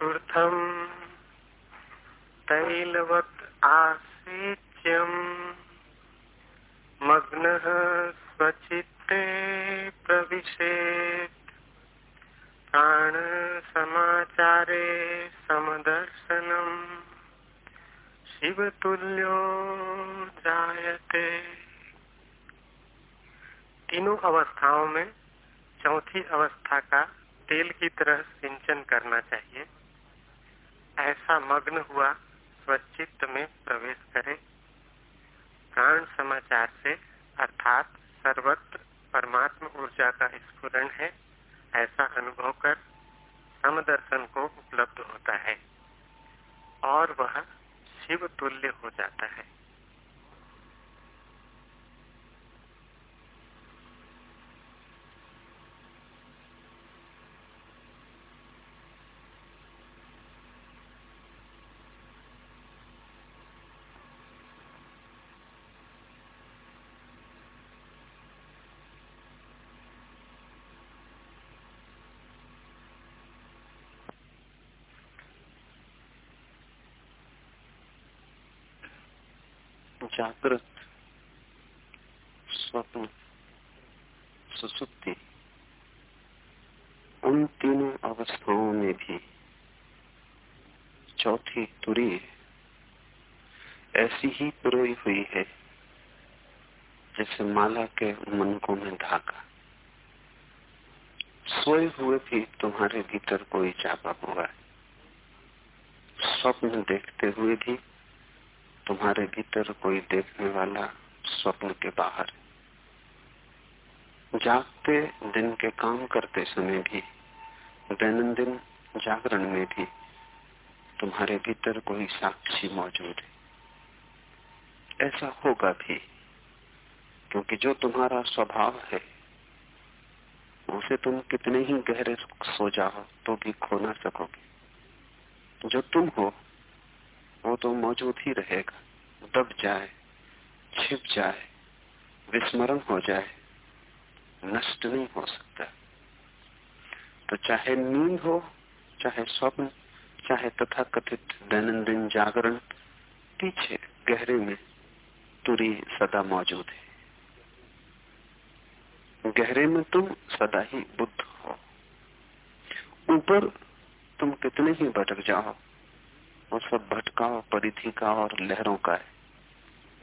चतुर्थम तैलवत आसेच्यम। मग्न स्वचित्ते प्रविशेत। प्राण समाचारे समदर्शनम। शिवतुल्यो जायते। तीनों अवस्थाओं में चौथी अवस्था का तेल की तरह सिंचन करना चाहिए। ऐसा मग्न हुआ, स्वचित्त में प्रवेश करे। प्राण समाचार से अर्थात सर्वत्र परमात्म ऊर्जा का स्फुरन है, ऐसा अनुभव कर समदर्शन को उपलब्ध होता है और वह शिव तुल्य हो जाता है। जागृत स्वप्न, सुसुप्ति, उन तीनों अवस्थाओं में भी चौथी तुरी ऐसी ही पुरोई हुई है, जैसे माला के मनकों में धागा सोए हुए भी तुम्हारे भीतर कोई चापा हुआ है स्वप्न देखते हुए भी तुम्हारे भीतर कोई देखने वाला स्वप्न के बाहर जागते दिन के काम करते समय भी, दैनंदिन जागरण में भी तुम्हारे भीतर कोई साक्षी मौजूद है। ऐसा होगा भी, क्योंकि जो तुम्हारा स्वभाव है, उसे तुम कितने ही गहरे सो जाओ तो भी खो ना सकोगे। जो तुम हो वो तो मौजूद ही रहेगा। दब जाए, छिप जाए, विस्मरण हो जाए, नष्ट नहीं हो सकता। तो चाहे नींद हो, चाहे स्वप्न, चाहे तथा कथित दैनंदिन जागरण, पीछे, गहरे में तुरी सदा मौजूद है। गहरे में तुम सदा ही बुद्ध हो। ऊपर तुम कितने ही भटक जाओ वो सब भटकाव परिधि का और लहरों का है।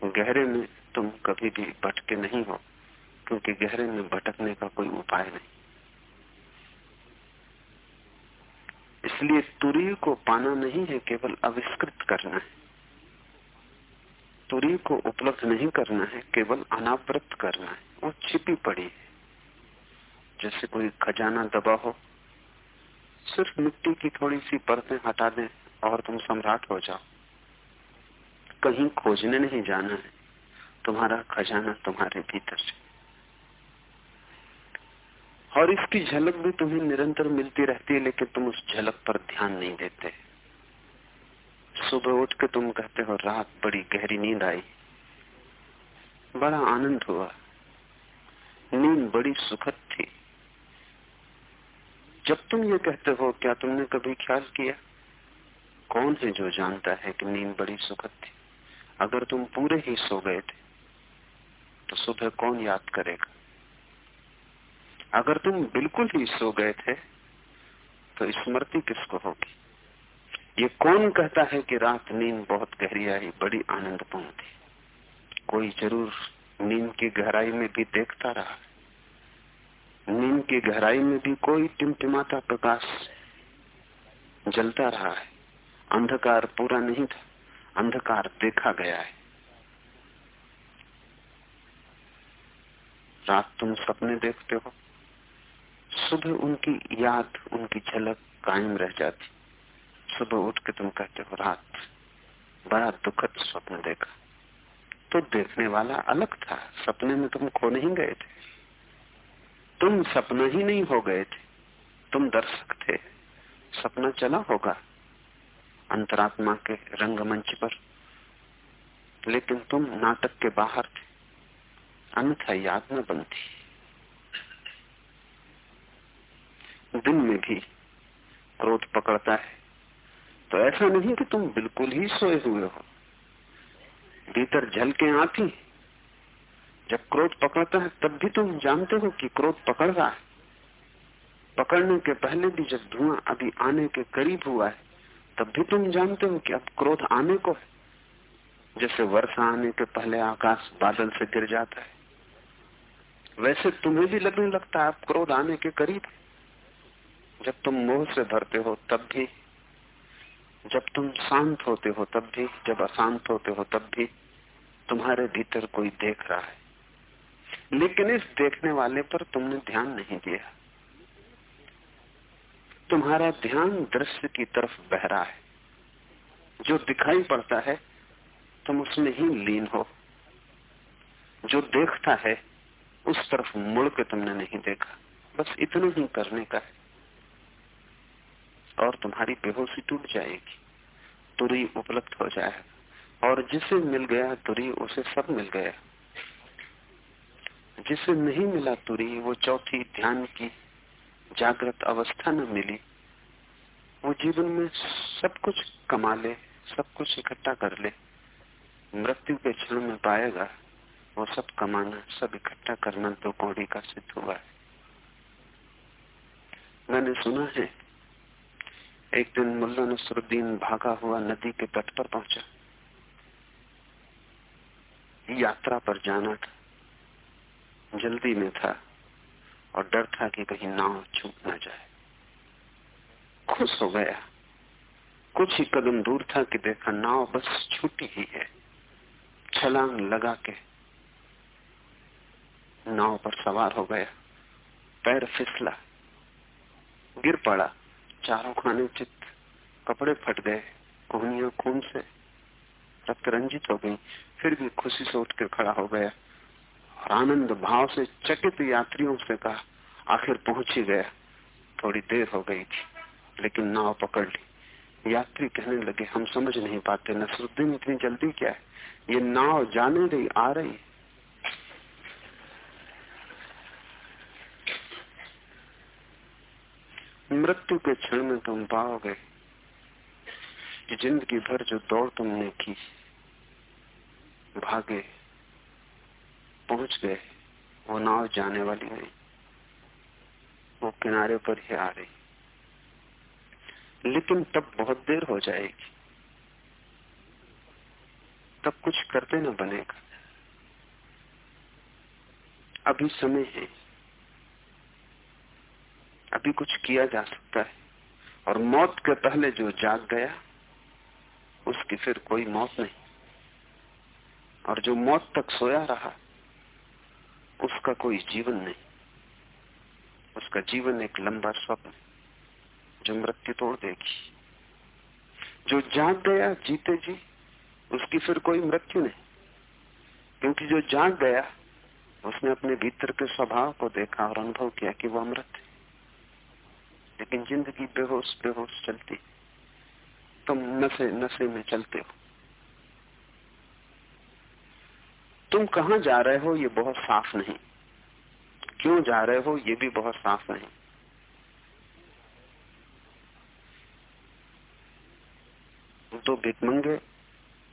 गहरे में तुम कभी भी भटके नहीं हो, क्योंकि गहरे में भटकने का कोई उपाय नहीं। इसलिए तुरी को पाना नहीं है, केवल आविष्कृत करना है। तुरी को उपलब्ध नहीं करना है, केवल अनावृत करना है। वो छिपी पड़ी है। जैसे कोई खजाना दबा हो, सिर्फ़ मिट्टी की थोड़ी सी परतें हटा दें। और तुम सम्राट हो जाओ। कहीं खोजने नहीं जाना है। तुम्हारा खजाना तुम्हारे भीतर से। और इसकी झलक भी तुम्हें निरंतर मिलती रहती है, लेकिन तुम उस झलक पर ध्यान नहीं देते। सुबह उठ के तुम कहते हो, रात बड़ी गहरी नींद आई। बड़ा आनंद हुआ। नींद बड़ी सुखद थी। जब तुम ये कहते हो, क्या तुमने कभी ख्याल किया? कौन है जो जानता है कि नींद बड़ी सुखद थी? अगर तुम पूरे ही सो गए थे तो सुबह कौन याद करेगा? अगर तुम बिल्कुल ही सो गए थे तो स्मृति किसको होगी? ये कौन कहता है कि रात नींद बहुत गहरी आई, बड़ी आनंदपूर्ण थी? कोई ज़रूर नींद की गहराई में भी देखता रहा नींद की गहराई में भी कोई टिमटिमाता प्रकाश जलता रहा है। अंधकार पूरा नहीं था। अंधकार देखा गया है। रात तुम सपने देखते हो। सुबह उनकी याद, उनकी झलक कायम रह जाती। सुबह उठ के तुम कहते हो, रात, बड़ा दुखद स्वप्न देखा। तो देखने वाला अलग था। सपने में तुम खो नहीं गए थे। तुम सपना ही नहीं हो गए थे। तुम दर्शक थे सपना चला होगा। अंतरात्मा के रंगमंच पर। लेकिन तुम नाटक के बाहर थे। अन्यथा याद न बनती। दिन में भी क्रोध पकड़ता है। तो ऐसा नहीं कि तुम बिल्कुल ही सोए हुए हो। भीतर झलके आती जब क्रोध पकड़ता है, तब भी तुम जानते हो कि क्रोध पकड़ रहा है। पकड़ने के पहले भी जब धुआँ अभी आने के करीब हुआ है तब भी तुम जानते हो कि अब क्रोध आने को है। जैसे वर्षा आने के पहले आकाश बादल से गिर जाता है, वैसे तुम्हें भी लगने लगता है अब क्रोध आने के करीब जब तुम मोह से भरते हो तब भी, जब तुम शांत होते हो तब भी, जब अशांत होते हो तब भी तुम्हारे भीतर कोई देख रहा है। लेकिन इस देखने वाले पर तुमने ध्यान नहीं दिया। तुम्हारा ध्यान दृश्य की तरफ़ बह रहा है। जो दिखाई पड़ता है, तुम उसमें ही लीन हो। जो देखता है, उस तरफ़ मुड़ के तुमने नहीं देखा। बस इतना ही करने का है। और तुम्हारी बेहोशी टूट जाएगी। तुरी उपलब्ध हो जाएगा। और जिसे मिल गया तुरी, उसे सब मिल गया। जिसे नहीं मिला तुरी, वो चौथी ध्यान की जागृत अवस्था न मिली। वो जीवन में सब कुछ कमा ले, सब कुछ इकट्ठा कर ले। मृत्यु के क्षण में पाएगा, वो सब कमाना, सब इकट्ठा करना तो कौड़ी का सिद्ध हुआ है। मैंने सुना है, एक दिन मुल्ला नसरुद्दीन भागा हुआ नदी के तट पर पहुँचा। यात्रा पर जाना था, जल्दी में था। और डर था कि कहीं नाव छूट न जाए। खुश हो गया। कुछ ही कदम दूर था कि देखा नाव बस छूटी ही है। छलांग लगा के नाव पर सवार हो गया। पैर फिसला, गिर पड़ा। चारों खाने चित्त कपड़े फट गए। कोहनिया खून से रक्त रंजित हो गई। फिर भी खुशी से उठ कर खड़ा हो गया। आनंद भाव से चकित यात्रियों से कहा आखिर पहुँच ही गया। थोड़ी देर हो गई थी, लेकिन नाव पकड़ ली। यात्री कहने लगे, हम समझ नहीं पाते, नसरुद्दीन इतनी जल्दी क्या है? ये नाव जाने रही आ रही मृत्यु के क्षण में तुम पाओगे ज़िंदगी भर जो दौड़ तुमने की, भागे पहुँच गए। वो नाव जाने वाली नहीं। वो किनारे पर ही आ रही। लेकिन तब बहुत देर हो जाएगी। तब कुछ करते ना बनेगा। अभी समय है। अभी कुछ किया जा सकता है। और मौत के पहले जो जाग गया, उसकी फिर कोई मौत नहीं। और जो मौत तक सोया रहा उसका कोई जीवन नहीं। उसका जीवन एक लंबा स्वप्न। जो मृत्यु तोड़ देगी। जो जाग गया, जीते जी, उसकी फिर कोई मृत्यु नहीं। क्योंकि जो जाग गया, उसने अपने भीतर के स्वभाव को देखा और अनुभव किया कि वो अमृत है। लेकिन ज़िंदगी बेहोश बेहोश चलती तुम नशे नशे में चलते हो। तुम कहा जा रहे हो, ये बहुत साफ़ नहीं। क्यों जा रहे हो, ये भी बहुत साफ़ नहीं। दो भिकमंगे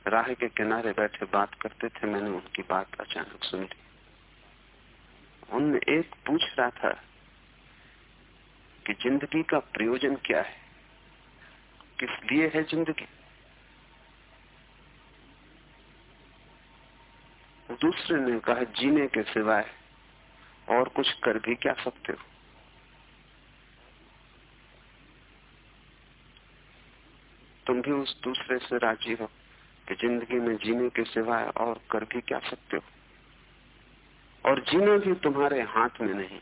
राह के किनारे बैठे बात करते थे, मैंने उनकी बात अचानक सुन। ली उनमें एक पूछ रहा था कि ज़िंदगी का प्रयोजन क्या है? किस लिए है ज़िंदगी? दूसरे ने कहा, जीने के सिवाय और कुछ कर भी क्या सकते हो? तुम भी उस दूसरे से राज़ी हो कि ज़िंदगी में जीने के सिवाय और कर भी क्या सकते हो। और जीना भी तुम्हारे हाथ में नहीं।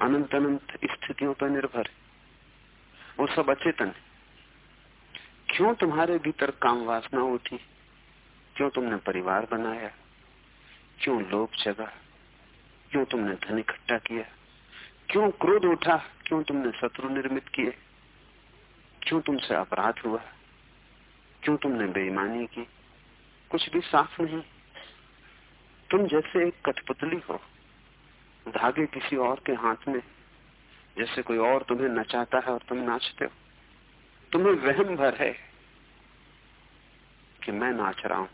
अनंत अनंत स्थितियों पर निर्भर है। वो सब अचेतन है। क्यों तुम्हारे भीतर काम वासना उठी? क्यों तुमने परिवार बनाया? क्यों लोभ जगा? क्यों तुमने धन इकट्ठा किया? क्यों क्रोध उठा? क्यों तुमने शत्रु निर्मित किए? क्यों तुमसे अपराध हुआ? क्यों तुमने बेईमानी की? कुछ भी साफ़ नहीं। तुम जैसे एक कठपुतली हो, धागे किसी और के हाथ में, जैसे कोई और तुम्हें नचाता है और तुम नाचते हो। तुम्हें वहम भर है कि मैं नाच रहा हूँ।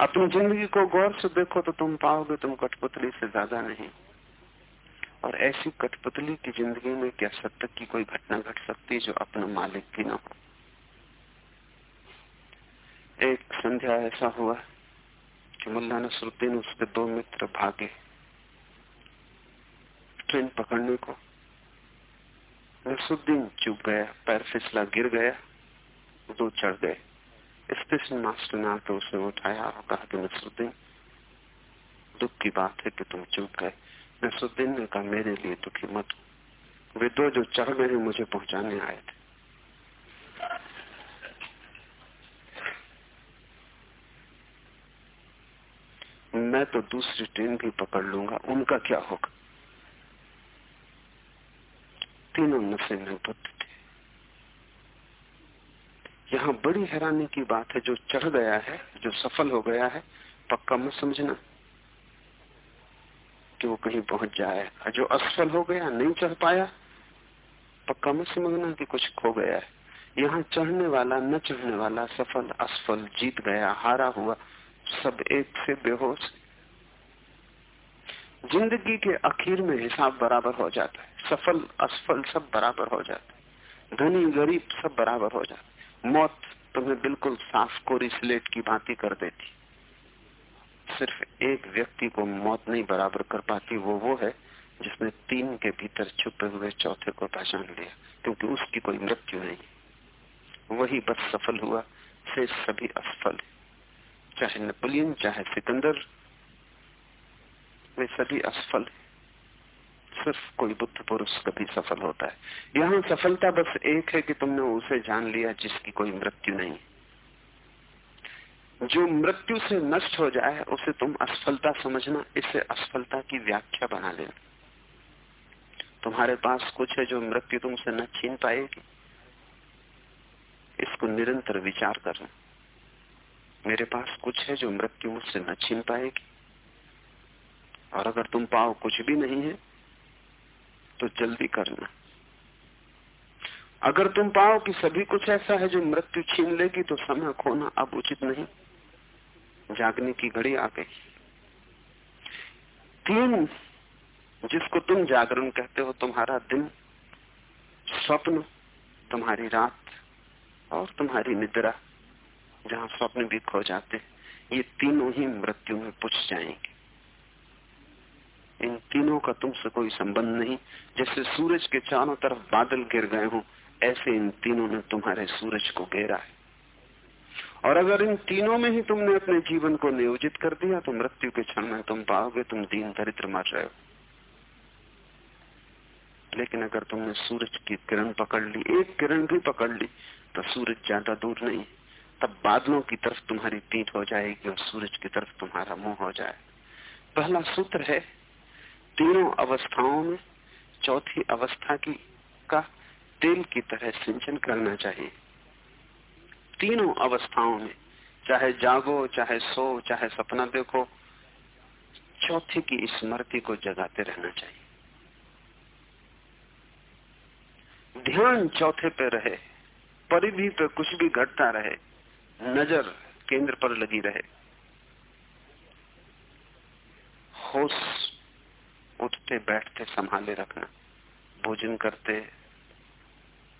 अपनी ज़िंदगी को गौर से देखो तो तुम पाओगे तुम कठपुतली से ज़्यादा नहीं। और ऐसी कठपुतली की ज़िंदगी में क्या सत्य की कोई घटना घट सकती जो अपना मालिक भी ना हो? एक संध्या ऐसा हुआ कि मुल्ला नसरुद्दीन उसके दो मित्र भागे। ट्रेन पकड़ने को। नसरुद्दीन चुप गया, पैर फिसला, गिर गया, दो चढ़ गए। स्टेशन मास्टर ने आकर उसे उठाया और कहा कि नसरुद्दीन, दुख की बात है कि तुम चुप गए नसरुद्दीन ने कहा, मेरे लिए दुखी मत वे दो जो चढ़ गए मुझे पहुँचाने आए थे। मैं तो दूसरी ट्रेन भी पकड़ लूँगा, उनका क्या होगा? तीनों नशे में बुद्ध यहाँ बड़ी हैरानी की बात है, जो चढ़ गया है, जो सफल हो गया है, पक्का मत समझना कि वो कहीं पहुँच जाए। जो असफल हो गया, नहीं चढ़ पाया, पक्का मत समझना कि कुछ खो गया है। यहाँ चढ़ने वाला, न चढ़ने वाला, सफल, असफल, जीत गया, हारा हुआ, सब एक से बेहोश। ज़िंदगी के आखिर में हिसाब बराबर हो जाता है। सफल, असफल सब बराबर हो जाता है। धनी, गरीब सब बराबर हो जाता है। मौत तुम्हें बिल्कुल साफ़ कोरी स्लेट की भांति कर देती। सिर्फ़ एक व्यक्ति को मौत नहीं बराबर कर पाती, वो वो है जिसने तीन के भीतर छुपे हुए चौथे को पहचान लिया, क्योंकि उसकी कोई मृत्यु नहीं। वही बस सफल हुआ से सभी असफल है। चाहे नेपोलियन, चाहे सिकंदर, वे सभी असफल सिर्फ़ कोई बुद्ध पुरुष कभी सफल होता है। यहाँ सफलता बस एक है कि तुमने उसे जान लिया जिसकी कोई मृत्यु नहीं। जो मृत्यु से नष्ट हो जाए, उसे तुम असफलता समझना, इसे असफलता की व्याख्या बना लेना। तुम्हारे पास कुछ है जो मृत्यु तुमसे न छीन पाएगी। इसको निरंतर विचार करना। मेरे पास कुछ है जो मृत्यु मुझसे न छीन पाएगी। और अगर तुम पाओ कुछ भी नहीं है तो जल्दी करना। अगर तुम पाओ कि सभी कुछ ऐसा है जो मृत्यु छीन लेगी तो समय खोना अब उचित नहीं। जागने की घड़ी आ गई। तीन, जिसको तुम जागरण कहते हो, तुम्हारा दिन, स्वप्न, तुम्हारी रात और तुम्हारी निद्रा, जहाँ स्वप्न भी खो जाते, ये तीनों ही मृत्यु में पुछ जाएँगे। इन तीनों का तुमसे कोई संबंध नहीं। जैसे सूरज के चारों तरफ़ बादल गिर गए हों, ऐसे इन तीनों ने तुम्हारे सूरज को घेरा है। और अगर इन तीनों में ही तुमने अपने जीवन को नियोजित कर दिया तो मृत्यु के क्षण में तुम पाओगे तुम दीन दरिद्र मर रहे हो। लेकिन अगर तुमने सूरज की किरण पकड़ ली, एक किरण भी पकड़ ली तो सूरज ज़्यादा दूर नहीं। तब बादलों की तरफ़ तुम्हारी पीठ हो जाएगी और सूरज की तरफ़ तुम्हारा मुँह हो जाए। पहला सूत्र है तीनों अवस्थाओं में चौथी अवस्था की का तेल की तरह सिंचन करना चाहिए। तीनों अवस्थाओं में, चाहे जागो, चाहे सो, चाहे सपना देखो, चौथी की स्मृति को जगाते रहना चाहिए। ध्यान चौथे पे रहे, परिधि पे कुछ भी घटता रहे, नज़र केंद्र पर लगी रहे। होश उठते, बैठते, संभाले रखना। भोजन करते,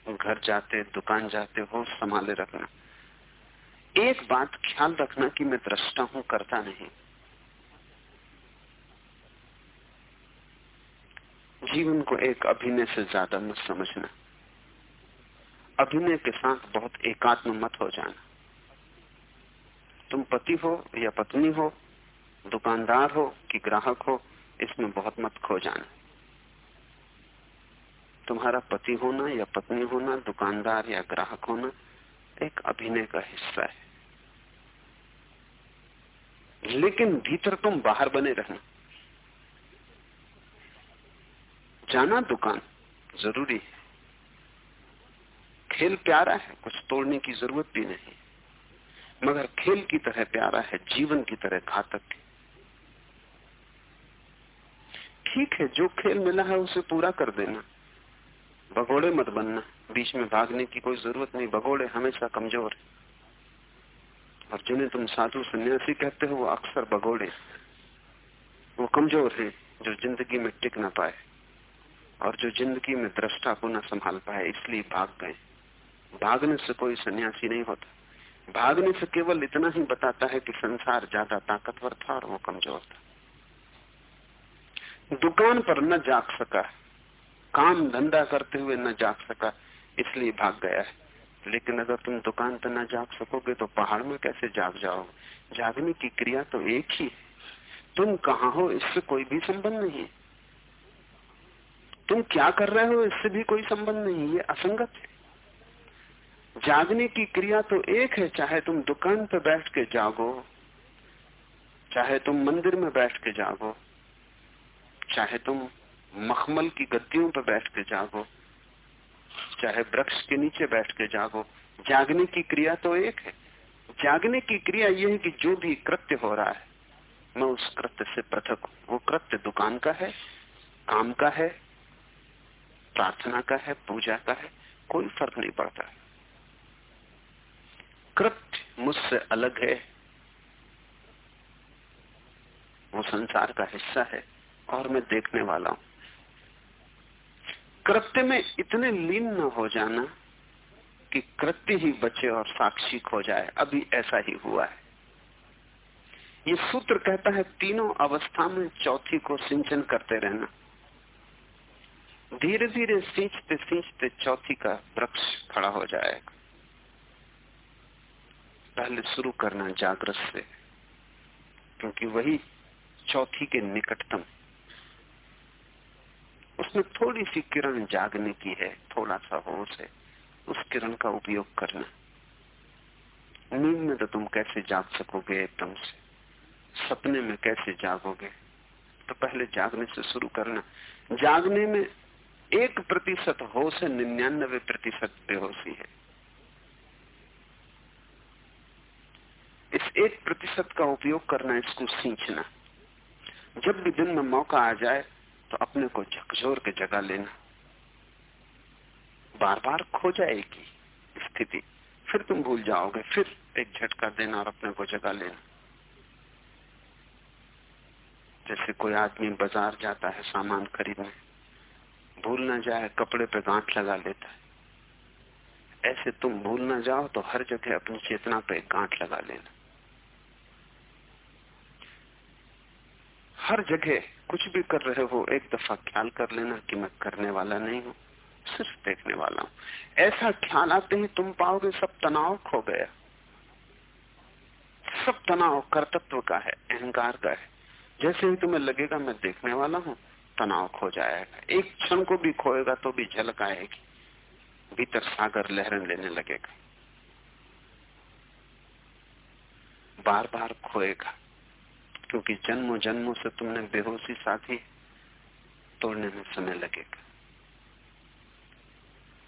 घर जाते, दुकान जाते हो संभाले रखना। एक बात ख्याल रखना कि मैं दृष्टा हूँ, करता नहीं। जीवन को एक अभिनय से ज़्यादा मत समझना। अभिनय के साथ बहुत एकात्म मत हो जाना। तुम पति हो या पत्नी हो, दुकानदार हो कि ग्राहक हो इसमें बहुत मत खो जाना। तुम्हारा पति होना या पत्नी होना, दुकानदार या ग्राहक होना, एक अभिनय का हिस्सा है। लेकिन भीतर तुम बाहर बने रहना। जाना दुकान ज़रूरी है। खेल प्यारा है, कुछ तोड़ने की ज़रूरत भी नहीं। मगर खेल की तरह प्यारा है, जीवन की तरह घातक है। ठीक है, जो खेल मिला है उसे पूरा कर देना। भगोड़े मत बनना। बीच में भागने की कोई ज़रूरत नहीं। भगोड़े हमेशा कमज़ोर है। और जिन्हें तुम साधु सन्यासी कहते हो, वो अक्सर भगोड़े वो कमज़ोर है, जो ज़िंदगी में टिक ना पाए और जो ज़िंदगी में दृष्टा को न संभाल पाए, इसलिए भाग गए। भागने से कोई सन्यासी नहीं होता। भागने से केवल इतना ही बताता है कि संसार ज़्यादा ताकतवर था और वो कमज़ोर था। दुकान पर न जाग सका। काम धंधा करते हुए न जाग सका, इसलिए भाग गया है। लेकिन अगर तुम दुकान पर न जाग सकोगे तो पहाड़ में कैसे जाग जाओगे? जागने की क्रिया तो एक ही है। तुम कहा हो, इससे कोई भी संबंध नहीं तुम क्या कर रहे हो, इससे भी कोई संबंध नहीं, ये असंगत है। जागने की क्रिया तो एक है, चाहे तुम दुकान पर बैठ के जागो, चाहे तुम मंदिर में बैठ के जागो। चाहे तुम मखमल की गद्दियों पर बैठ के जागो, चाहे वृक्ष के नीचे बैठ के जागो। जागने की क्रिया तो एक है। जागने की क्रिया यह है कि जो भी कृत्य हो रहा है, मैं उस कृत्य से पृथक हूँ। वो कृत्य दुकान का है, काम का है, प्रार्थना का है, पूजा का है, कोई फ़र्क नहीं पड़ता। कृत्य मुझसे अलग है। वो संसार का हिस्सा है। और मैं देखने वाला हूँ। कृत्य में इतने लीन न हो जाना कि कृत्य ही बचे और साक्षी खो जाए। अभी ऐसा ही हुआ है। ये सूत्र कहता है, तीनों अवस्था में चौथी को सिंचन करते रहना। धीरे धीरे सींचते सींचते चौथी का वृक्ष खड़ा हो जाएगा। पहले शुरू करना जागृत से, क्योंकि वही चौथी के निकटतम उसमें थोड़ी सी किरण जागने की है, थोड़ा सा होश है, उस किरण का उपयोग करना। नींद में तो तुम कैसे जाग सकोगे एकदम से? सपने में कैसे जागोगे? तो पहले जागने से शुरू करना। जागने में एक प्रतिशत होश है, निन्यानबे प्रतिशत बेहोशी है। इस एक प्रतिशत का उपयोग करना, इसको सींचना। जब भी दिन में मौका आ जाए तो अपने को झकझोर के जगह लेना। बार बार खो जाएगी स्थिति। फिर तुम भूल जाओगे, फिर एक झटका देना और अपने को जगा लेना। जैसे कोई आदमी बाज़ार जाता है, सामान खरीदने। भूल ना जाए, कपड़े पे गांठ लगा लेता है। ऐसे तुम भूल ना जाओ तो हर जगह अपनी चेतना पे गांठ लगा लेना। हर जगह कुछ भी कर रहे हो, एक दफ़ा ख्याल कर लेना कि मैं करने वाला नहीं हूँ, सिर्फ़ देखने वाला हूँ। ऐसा ख्याल आते ही तुम पाओगे सब तनाव खो गया। सब तनाव कर्तत्व का है, अहंकार का है। जैसे ही तुम्हें लगेगा मैं देखने वाला हूँ, तनाव खो जाएगा। एक क्षण को भी खोएगा तो भी झलक आएगी। भीतर सागर लहरन लेने लगेगा। बार बार खोएगा। क्योंकि जन्मों जन्मों से तुमने बेहोशी साथी तोड़ने में समय लगेगा।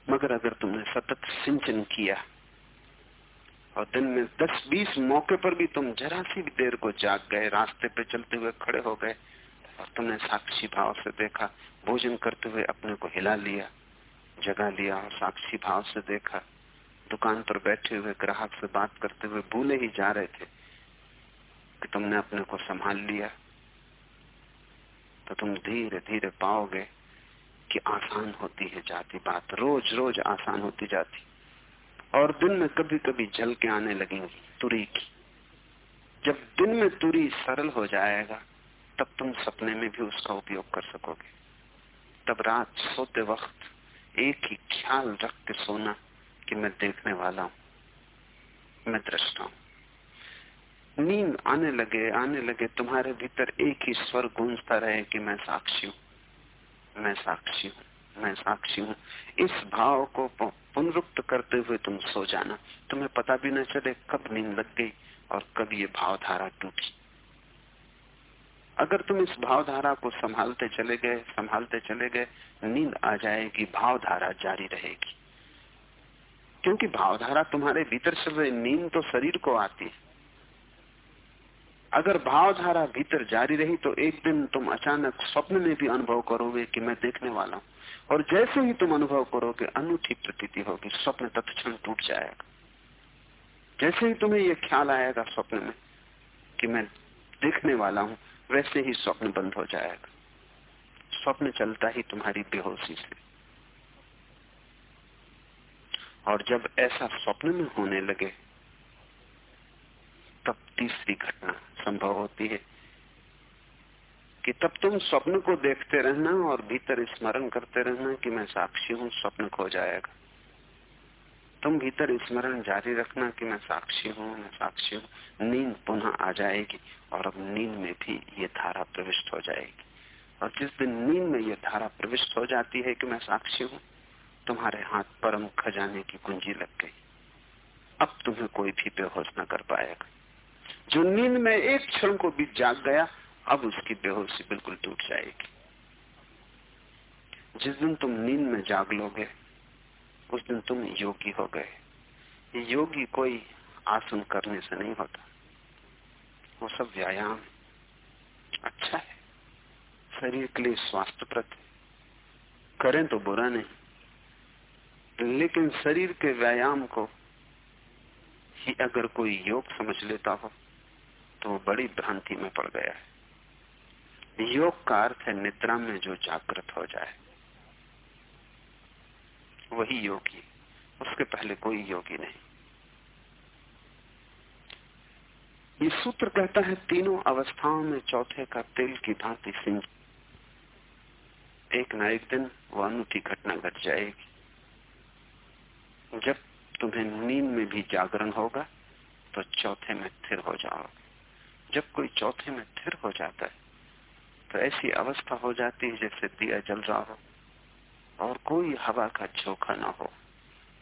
मगर अगर तुमने सतत सिंचन किया और दिन में दस बीस मौके पर भी तुम जरा सी भी देर को जाग गए, रास्ते पे चलते हुए खड़े हो गए, और तुमने साक्षी भाव से देखा, भोजन करते हुए अपने को हिला लिया, जगा लिया और साक्षी भाव से देखा, दुकान पर बैठे हुए ग्राहक से बात करते हुए भूले ही जा रहे थे। कि तुमने अपने को संभाल लिया तो तुम धीरे धीरे पाओगे कि आसान होती है जाती बात। रोज रोज आसान होती जाती। और दिन में कभी कभी जल के आने लगेंगी, तुरी की। जब दिन में तुरी सरल हो जाएगा, तब तुम सपने में भी उसका उपयोग कर सकोगे। तब रात सोते वक्त एक ही ख्याल रख के सोना कि मैं देखने वाला हूँ, मैं दृष्टा हूँ। नींद आने लगे आने लगे, तुम्हारे भीतर एक ही स्वर गूंजता रहे कि मैं साक्षी हूँ, मैं साक्षी हूँ, मैं साक्षी हूँ। इस भाव को पुनरुक्त करते हुए तुम सो जाना। तुम्हें पता भी न चले कब नींद लग गई और कब ये भावधारा टूटी। अगर तुम इस भावधारा को संभालते चले गए, संभालते चले गए, नींद आ जाएगी, भावधारा जारी रहेगी। क्योंकि भावधारा तुम्हारे भीतर चल रही नींद तो शरीर को आती है। अगर भावधारा भीतर जारी रही तो एक दिन तुम अचानक स्वप्न में भी अनुभव करोगे कि मैं देखने वाला हूँ। और जैसे ही तुम अनुभव करोगे, अनूठी प्रतीति होगी, स्वप्न तत्क्षण टूट जाएगा। जैसे ही तुम्हें यह ख्याल आएगा स्वप्न में कि मैं देखने वाला हूँ, वैसे ही स्वप्न बंद हो जाएगा। स्वप्न चलता ही तुम्हारी बेहोशी से। और जब ऐसा स्वप्न में होने लगे, तब तीसरी घटना संभव होती है कि तब तुम स्वप्न को देखते रहना और भीतर स्मरण करते रहना कि मैं साक्षी हूँ, स्वप्न खो जाएगा। तुम भीतर स्मरण जारी रखना कि मैं साक्षी हूँ, मैं साक्षी हूँ। नींद पुनः आ जाएगी और अब नींद में भी ये धारा प्रविष्ट हो जाएगी। और जिस दिन नींद में ये धारा प्रविष्ट हो जाती है कि मैं साक्षी हूँ, तुम्हारे हाथ परम खजाने की कुंजी लग गई। अब तुम्हें कोई भी बेहोश न कर पाएगा। जो नींद में एक क्षण को भी जाग गया, अब उसकी बेहोशी बिल्कुल टूट जाएगी। जिस दिन तुम नींद में जाग लोगे, उस दिन तुम योगी हो गए। योगी कोई आसन करने से नहीं होता। वो सब व्यायाम। अच्छा है। शरीर के लिए स्वास्थ्य स्वास्थ्यप्रद करें तो बुरा नहीं। लेकिन शरीर के व्यायाम को ही अगर कोई योग समझ लेता हो तो बड़ी भ्रांति में पड़ गया है। योग का अर्थ है निद्रा में जो जागृत हो जाए। वही योगी। उसके पहले कोई योगी नहीं। ये सूत्र कहता है, तीनों अवस्थाओं में चौथे का तेल की भांति सिंह। एक न एक दिन वो अनूठी घटना घट जाएगी। जब तुम्हें नींद में भी जागरण होगा तो चौथे में स्थिर हो जाओगे। जब कोई चौथे में स्थिर हो जाता है तो ऐसी अवस्था हो जाती है जैसे दिया जल रहा हो और कोई हवा का झोंका ना हो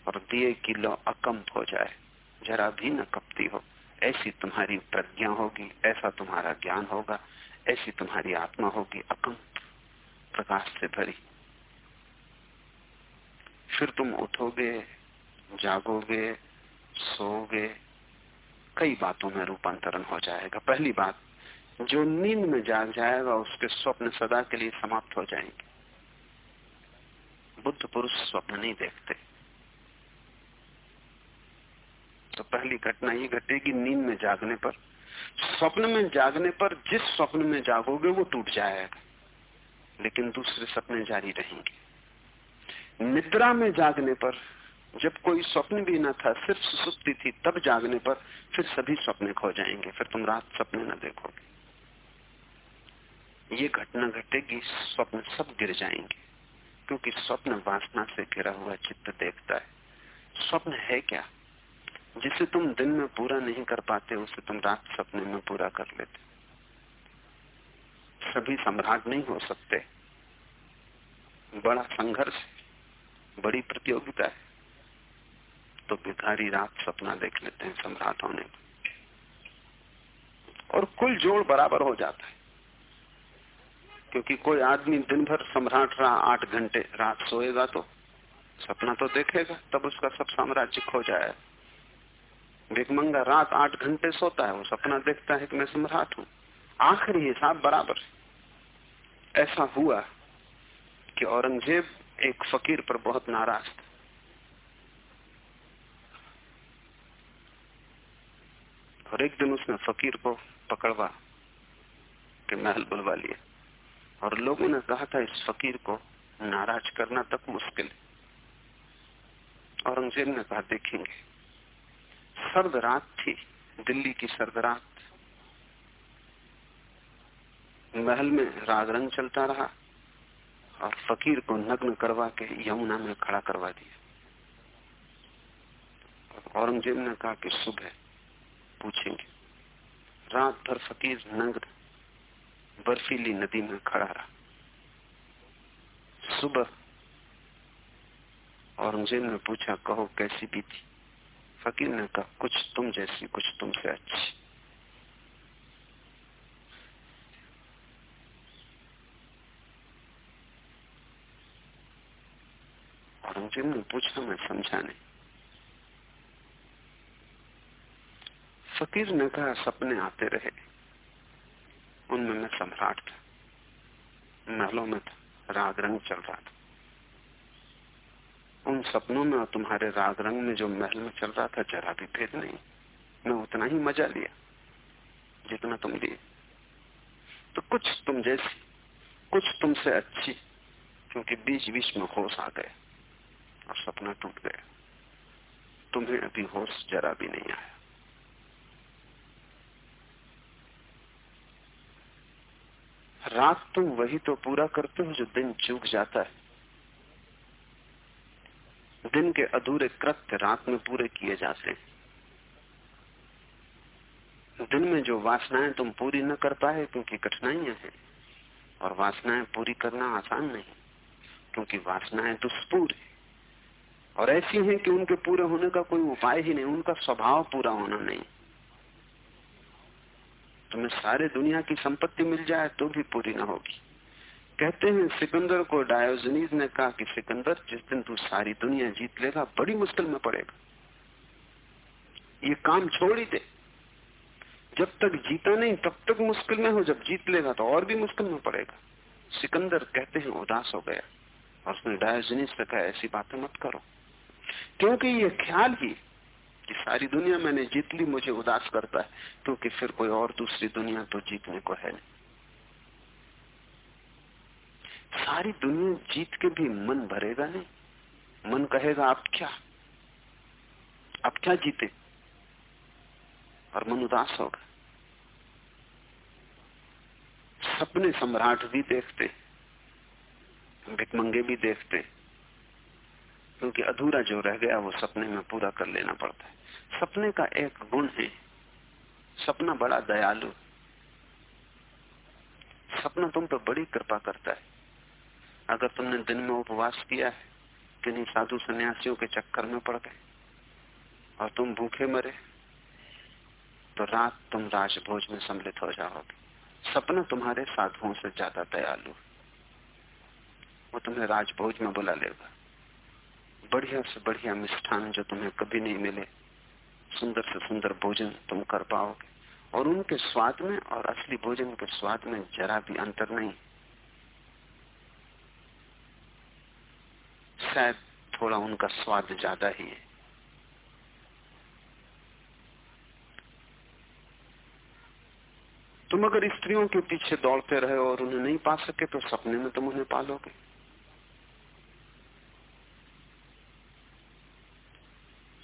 और दिए की लो अकंप हो जाए, जरा भी न कपती हो। ऐसी तुम्हारी प्रज्ञा होगी, ऐसा तुम्हारा ज्ञान होगा, ऐसी तुम्हारी आत्मा होगी अकंप प्रकाश से भरी। फिर तुम उठोगे, जागोगे, सोओगे कई बातों में रूपांतरण हो जाएगा। पहली बात, जो नींद में जाग जाएगा, उसके स्वप्न सदा के लिए समाप्त हो जाएँगे। बुद्ध पुरुष स्वप्न नहीं देखते। तो पहली घटना ये घटेगी नींद में जागने पर। स्वप्न में जागने पर जिस स्वप्न में जागोगे, वो टूट जाएगा। लेकिन दूसरे सपने जारी रहेंगे। निद्रा में जागने पर जब कोई स्वप्न भी न था, सिर्फ़ सुसुप्ति थी, तब जागने पर फिर सभी सपने खो जाएँगे, फिर तुम रात सपने न देखोगे। ये घटना घटेगी, स्वप्न सब गिर जाएँगे, क्योंकि स्वप्न वासना से घिरा हुआ चित्त देखता है। स्वप्न है क्या? जिसे तुम दिन में पूरा नहीं कर पाते, उसे तुम रात सपने में पूरा कर लेते। सभी सम्राट नहीं हो सकते। बड़ा संघर्ष बड़ी प्रतियोगिता है। तो भिखारी रात सपना देख लेते हैं, सम्राट होने। और कुल जोड़ बराबर हो जाता है। क्योंकि कोई आदमी दिन भर सम्राट रहा, आठ घंटे रात सोएगा तो सपना तो देखेगा, तब उसका सब साम्राज्य खो जाए। भिकमंगा रात आठ घंटे सोता है, वो सपना देखता है कि मैं सम्राट हूँ। आखिरी हिसाब बराबर ऐसा हुआ कि औरंगज़ेब एक फकीर पर बहुत नाराज़ था। और एक दिन उसने फकीर को पकड़वा के महल बुलवा लिया और लोगों ने कहा था, इस फकीर को नाराज़ करना तक मुश्किल है। औरंगज़ेब ने कहा, देखेंगे। सर्द रात थी, दिल्ली की सर्द रात। महल में राग रंग चलता रहा और फकीर को नग्न करवा के यमुना में खड़ा करवा दिया। औरंगज़ेब ने कहा कि सुबह पूछेंगे। रात भर फकीर नंग बर्फीली नदी में खड़ा रहा। सुबह औरंगज़ेब ने पूछा, कहो, कैसी थी फकीर ने कहा, कुछ तुम जैसी, कुछ तुमसे अच्छी। औरंगज़ेब ने पूछा, मैं समझा नहीं। फकीर ने कहा, सपने आते रहे। उनमें मैं सम्राट था। महलों में था। राग रंग चल रहा था। उन सपनों में और तुम्हारे राग रंग में जो महल में चल रहा था, जरा भी भेद नहीं। मैं उतना ही मज़ा लिया, जितना तुम लिए। तो कुछ तुम जैसी, कुछ तुमसे अच्छी, क्योंकि बीच बीच में होश आ गए और सपना टूट गया। तुम्हें अभी होश जरा भी नहीं आया। रात तुम वही तो पूरा करते हो जो दिन चूक जाता है। दिन के अधूरे कृत्य रात में पूरे किए जाते हैं। दिन में जो वासनाएँ तुम पूरी न कर पाए, क्योंकि कठिनाइयाँ हैं, और वासनाएँ पूरी करना आसान नहीं, क्योंकि वासनाएँ दुष्पूर है। और ऐसी हैं कि उनके पूरे होने का कोई उपाय ही नहीं, उनका स्वभाव पूरा होना नहीं। तुम्हें सारे दुनिया की संपत्ति मिल जाए तो भी पूरी ना होगी। कहते हैं, सिकंदर को डायोजनीज ने कहा कि सिकंदर, जिस दिन तू सारी दुनिया जीत लेगा, बड़ी मुश्किल में पड़ेगा। ये काम छोड़ ही दे। जब तक जीता नहीं, तब तक मुश्किल में हो। जब जीत लेगा तो और भी मुश्किल में पड़ेगा। सिकंदर कहते हैं, उदास हो गया। और उसने डायोजनीस से कहा, ऐसी बातें मत करो। क्योंकि ये ख्याल ही कि सारी दुनिया मैंने जीत ली, मुझे उदास करता है क्योंकि फिर कोई और दूसरी दुनिया तो जीतने को है नहीं। सारी दुनिया जीत के भी मन भरेगा नहीं। मन कहेगा, आप क्या? आप क्या जीते? और मन उदास होगा। सपने सम्राट भी देखते, भिकमंगे भी देखते, क्योंकि अधूरा जो रह गया, वो सपने में पूरा कर लेना पड़ता है। सपने का एक गुण है। सपना बड़ा दयालु। सपना तुम पर बड़ी कृपा करता है। अगर तुमने दिन में उपवास किया है, किन्हीं साधु सन्यासियों के चक्कर में पड़ गए, और तुम भूखे मरे तो रात तुम राजभोज में सम्मिलित हो जाओगे। सपना तुम्हारे साधुओं से ज़्यादा दयालु वो तुम्हें राजभोज में बुला लेगा। बढ़िया से बढ़िया मिष्ठान जो तुम्हें कभी नहीं मिले सुंदर से सुंदर भोजन तुम कर पाओगे। और उनके स्वाद में और असली भोजन के स्वाद में जरा भी अंतर नहीं। शायद थोड़ा उनका स्वाद ज़्यादा ही है। तुम अगर स्त्रियों के पीछे दौड़ते रहे और उन्हें नहीं पा सके तो सपने में तुम उन्हें पालोगे।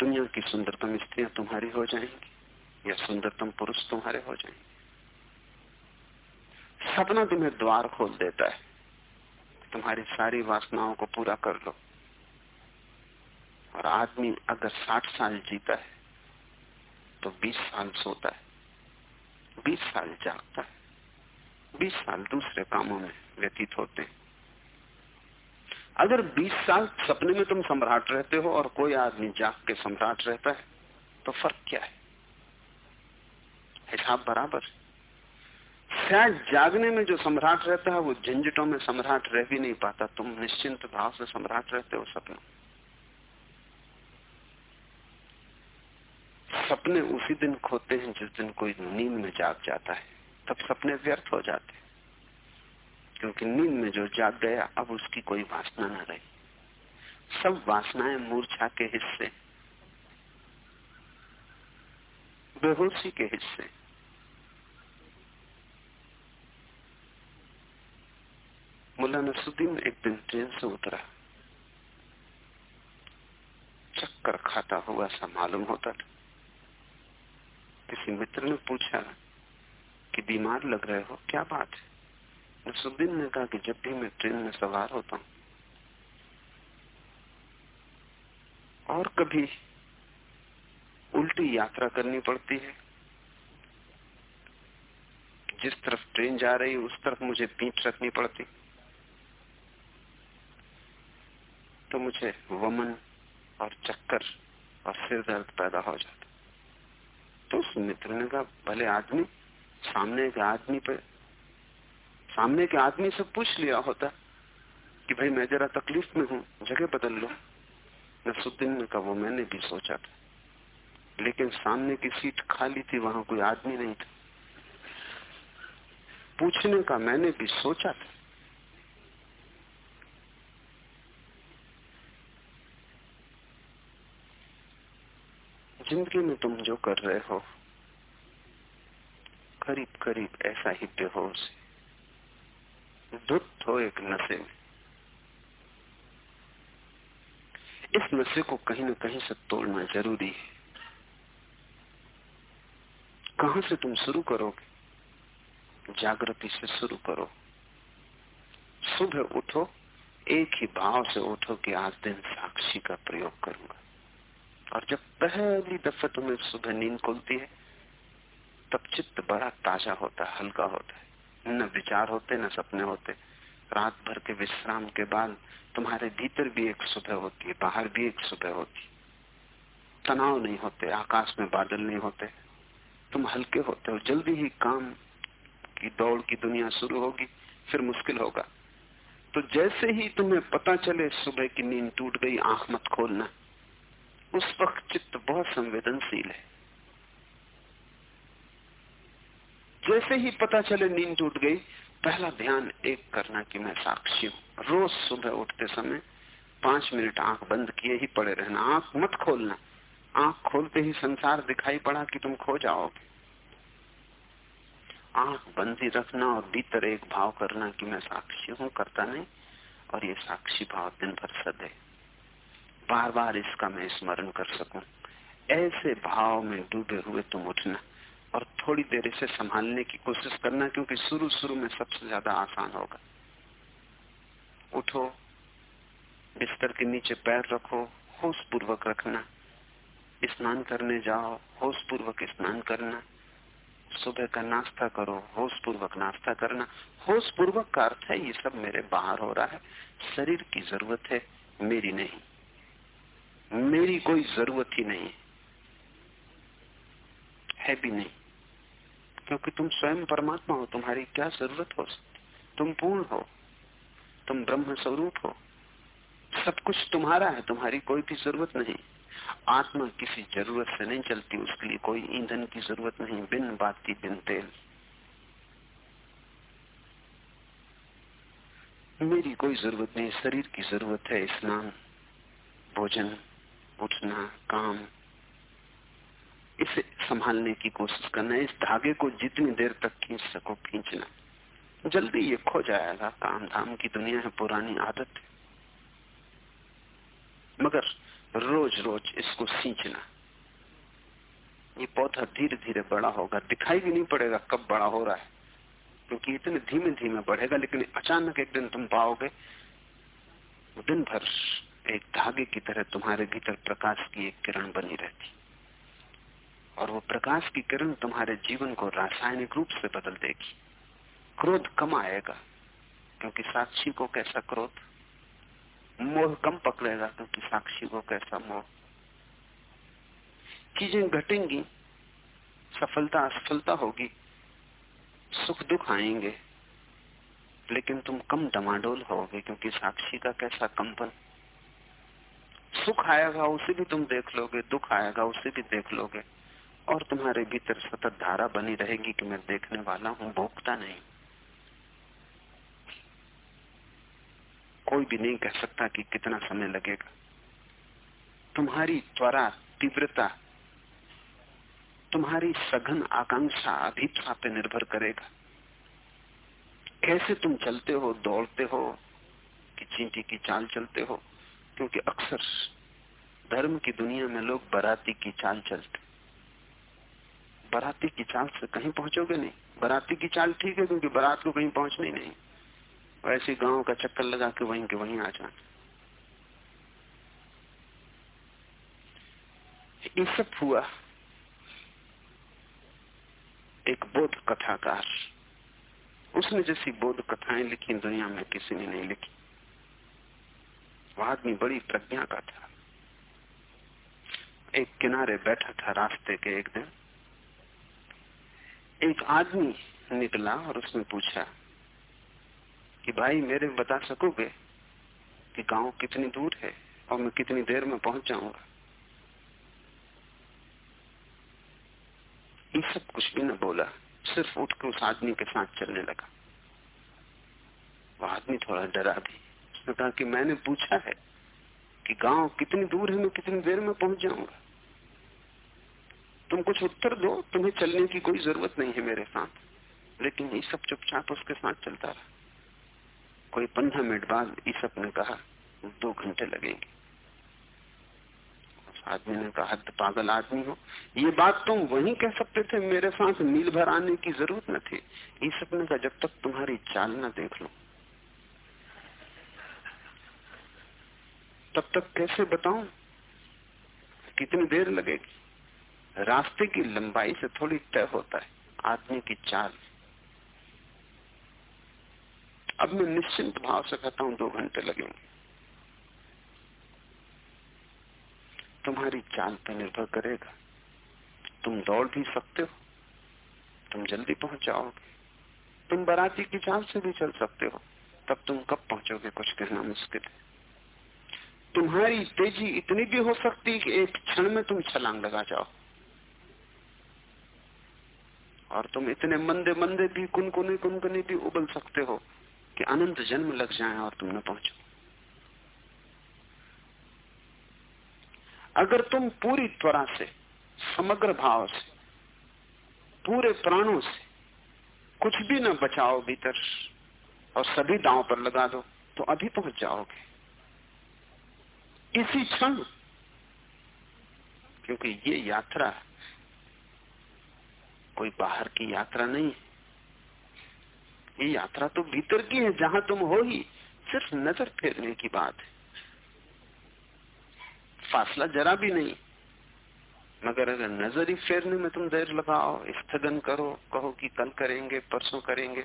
दुनिया की सुंदरतम स्त्रियाँ तुम्हारी हो जाएँगी, या सुंदरतम पुरुष तुम्हारे हो जाएँगे। सपना तुम्हें द्वार खोल देता है। तुम्हारी सारी वासनाओं को पूरा कर लो। और आदमी अगर साठ साल जीता है तो बीस साल सोता है, बीस साल जागता है, बीस साल दूसरे कामों में व्यतीत होते हैं। अगर 20 साल सपने में तुम सम्राट रहते हो और कोई आदमी जाग के सम्राट रहता है तो फ़र्क क्या है? हिसाब बराबर शायद जागने में जो सम्राट रहता है, वो झंझटों में सम्राट रह भी नहीं पाता। तुम निश्चिंत भाव से सम्राट रहते हो सपनों सपने उसी दिन खोते हैं जिस दिन कोई नींद में जाग जाता है। तब सपने व्यर्थ हो जाते क्योंकि नींद में जो जाग गया, अब उसकी कोई वासना न रही। सब वासनाएँ मूर्छा के हिस्से बेहोशी के हिस्से मुला नसुद्दीन एक दिन ट्रेन से उतरा। चक्कर खाता हुआ सा मालूम होता था। किसी मित्र ने पूछा कि, बीमार लग रहे हो? क्या बात है? नसुद्दीन ने कहा कि जब भी मैं ट्रेन में सवार होता हूँ, और कभी उल्टी यात्रा करनी पड़ती है, जिस तरफ़ ट्रेन जा रही उस तरफ़ मुझे पीठ रखनी पड़ती तो मुझे वमन और चक्कर और सिर दर्द पैदा हो जाता। तो उस मित्र ने कहा, भले आदमी, सामने के आदमी पे सामने के आदमी से पूछ लिया होता कि भाई मैं जरा तकलीफ़ में हूँ, जगह बदल लो। नसुद्दीन ने कहा, वो मैंने भी सोचा था। लेकिन सामने की सीट खाली थी, वहाँ कोई आदमी नहीं था। पूछने का मैंने भी सोचा था। ज़िंदगी में तुम जो कर रहे हो करीब करीब ऐसा ही बेहोश है। दुख हो एक नशे में। इस नशे को कहीं ना कहीं से तोड़ना ज़रूरी है। कहा से तुम शुरू करोगे? जागृति से शुरू करो। सुबह उठो, एक ही भाव से उठो कि आज दिन साक्षी का प्रयोग करूँगा। और जब पहली दफे तुम्हें सुबह नींद खुलती है, तब चित्त बड़ा ताज़ा होता है, हल्का होता है। न विचार होते, न सपने होते। रात भर के विश्राम के बाद तुम्हारे भीतर भी एक सुबह होती है बाहर भी एक सुबह होती। तनाव नहीं होते, आकाश में बादल नहीं होते। तुम हल्के होते हो, जल्दी ही काम की दौड़ की दुनिया शुरू होगी, फिर मुश्किल होगा। तो जैसे ही तुम्हें पता चले सुबह की नींद टूट गई, आँख मत खोलना। उस वक्त चित्त बहुत संवेदनशील है। जैसे ही पता चले नींद टूट गई, पहला ध्यान एक करना कि मैं साक्षी हूँ। रोज सुबह उठते समय पाँच मिनट आँख बंद किए ही पड़े रहना, आँख मत खोलना। आँख खोलते ही संसार दिखाई पड़ा कि तुम खो जाओगे। आँख बंद ही रखना और भीतर एक भाव करना कि मैं साक्षी हूँ, करता नहीं, और ये साक्षी भाव दिन भर सदे बार बार इसका मैं स्मरण कर सकूँ। ऐसे भाव में डूबे हुए तुम उठना। और थोड़ी देर इसे संभालने की कोशिश करना, क्योंकि शुरू शुरू में सबसे ज़्यादा आसान होगा। उठो, बिस्तर के नीचे पैर रखो होश पूर्वक रखना। स्नान करने जाओ होश पूर्वक स्नान करना। सुबह का नाश्ता करो होश पूर्वक नाश्ता करना। होश पूर्वक का अर्थ है, ये सब मेरे बाहर हो रहा है। शरीर की ज़रूरत है, मेरी नहीं। मेरी कोई ज़रूरत ही नहीं है। भी नहीं। क्योंकि तुम स्वयं परमात्मा हो, तुम्हारी क्या ज़रूरत हो? तुम पूर्ण हो, तुम ब्रह्म स्वरूप हो। सब कुछ तुम्हारा है, तुम्हारी कोई भी ज़रूरत नहीं। आत्मा किसी ज़रूरत से नहीं चलती, उसके लिए कोई ईंधन की ज़रूरत नहीं, बिन बाती बिन तेल। मेरी कोई ज़रूरत नहीं, शरीर की ज़रूरत है, स्नान, भोजन, उठना, काम इसे संभालने की कोशिश करना इस धागे को जितनी देर तक खींच सको, खींचना। जल्दी ये खो जाएगा काम धाम की दुनिया है, पुरानी आदत है। मगर रोज रोज इसको सींचना, ये पौधा धीरे धीरे बड़ा होगा। दिखाई भी नहीं पड़ेगा कब बड़ा हो रहा है, क्योंकि इतने धीमे धीमे बढ़ेगा, लेकिन अचानक एक दिन तुम पाओगे दिन भर एक धागे की तरह तुम्हारे भीतर प्रकाश की एक किरण बनी रहती। और वो प्रकाश की किरण तुम्हारे जीवन को रासायनिक रूप से बदल देगी। क्रोध कम आएगा, क्योंकि साक्षी को कैसा क्रोध? मोह कम पकड़ेगा, क्योंकि साक्षी को कैसा मोह? चीज़ें घटेंगी, सफलता असफलता होगी, सुख दुख आएँगे, लेकिन तुम कम डमाडोल होगे, क्योंकि साक्षी का कैसा कंपन? सुख आएगा, उसे भी तुम देख लोगे, दुख आएगा, उसे भी देख लोगे। और तुम्हारे भीतर सतत धारा बनी रहेगी कि मैं देखने वाला हूँ, भोगता नहीं। कोई भी नहीं कह सकता कि कितना समय लगेगा। तुम्हारी त्वरा, तीव्रता, तुम्हारी सघन आकांक्षा अभीपसा पे निर्भर करेगा। कैसे तुम चलते हो, दौड़ते हो, कि चींटी की चाल चलते हो? क्योंकि अक्सर धर्म की दुनिया में लोग बराती की चाल चलते बराती की चाल से कहीं पहुंचोगे नहीं। बराती की चाल ठीक है क्योंकि बारात को कहीं पहुंचनी नहीं। ऐसे गाँव का चक्कर लगा के वहीं के वहीं आ जाना। सब हुआ। एक बोध कथाकार। उसने जैसी बोध कथाएँ लिखी दुनिया में किसी ने नहीं लिखी। वह आदमी बड़ी प्रज्ञा का था। एक किनारे बैठा था रास्ते के एक दिन। एक आदमी निकला और उसने पूछा कि भाई, मेरे बता सकोगे कि गाँव कितनी दूर है और मैं कितनी देर में पहुँच जाऊँगा? ये सब कुछ भी न बोला, सिर्फ़ उठ के उस आदमी के साथ चलने लगा। वह आदमी थोड़ा डरा भी। उसने कहा कि मैंने पूछा है कि गाँव कितनी दूर है, मैं कितनी देर में पहुँच जाऊँगा? तुम कुछ उत्तर दो, तुम्हें चलने की कोई ज़रूरत नहीं है मेरे साथ। लेकिन ये सब चुपचाप उसके साथ चलता रहा। कोई पंद्रह मिनट बाद ईसप ने कहा, दो घंटे लगेंगे। आदमी ने कहा, हद पागल आदमी हो। ये बात तुम वही कह सकते थे, मेरे साथ मील भर आने की ज़रूरत न थी। ईसप ने कहा, जब तक तुम्हारी चाल न देख लो। तब तक कैसे बताऊँ? कितनी देर लगेगी? रास्ते की लंबाई से थोड़ी तय होता है, आदमी की चाल अब मैं निश्चिंत भाव से कहता हूँ, दो घंटे लगेंगे। तुम्हारी चाल पर निर्भर करेगा। तुम दौड़ भी सकते हो, तुम जल्दी पहुँच जाओगे तुम बराती की चाल से भी चल सकते हो, तब तुम कब पहुंचोगे, कुछ कहना मुश्किल है। तुम्हारी तेज़ी इतनी भी हो सकती है कि एक क्षण में तुम छलांग लगा जाओ। और तुम इतने मंदे मंदे भी, कुनकुने कुनकुने भी उबल सकते हो कि अनंत जन्म लग जाए और तुम न पहुंचो। अगर तुम पूरी त्वरा से, समग्र भाव से, पूरे प्राणों से कुछ भी न बचाओ भीतर और सभी दांव पर लगा दो तो अभी पहुँच जाओगे। इसी क्षण, क्योंकि ये यात्रा कोई बाहर की यात्रा नहीं है। ये यात्रा तो भीतर की है, जहाँ तुम हो ही, सिर्फ़ नज़र फेरने की बात है। फासला जरा भी नहीं, मगर अगर नज़र ही फेरने में तुम देर लगाओ, स्थगन करो, कहो कि कल करेंगे, परसों करेंगे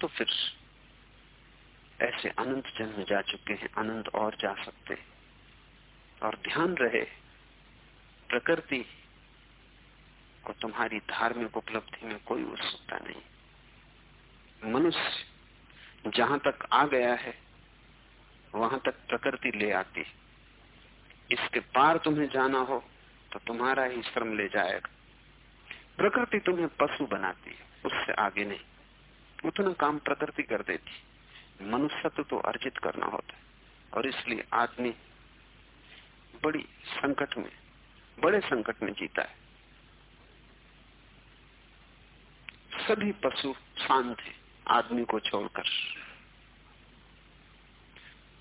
तो फिर ऐसे अनंत जन्म जा चुके हैं, अनंत और जा सकते हैं। और ध्यान रहे, प्रकृति को तुम्हारी धार्मिक उपलब्धि में कोई उत्सुकता नहीं। मनुष्य जहाँ तक आ गया है, वहाँ तक प्रकृति ले आती इसके पार तुम्हें जाना हो तो तुम्हारा ही श्रम ले जाएगा। प्रकृति तुम्हें पशु बनाती है, उससे आगे नहीं। उतना काम प्रकृति कर देती मनुष्यत्व तो अर्जित करना होता है। और इसलिए आदमी बड़ी संकट में, बड़े संकट में जीता है। सभी पशु शांत है, आदमी को छोड़कर।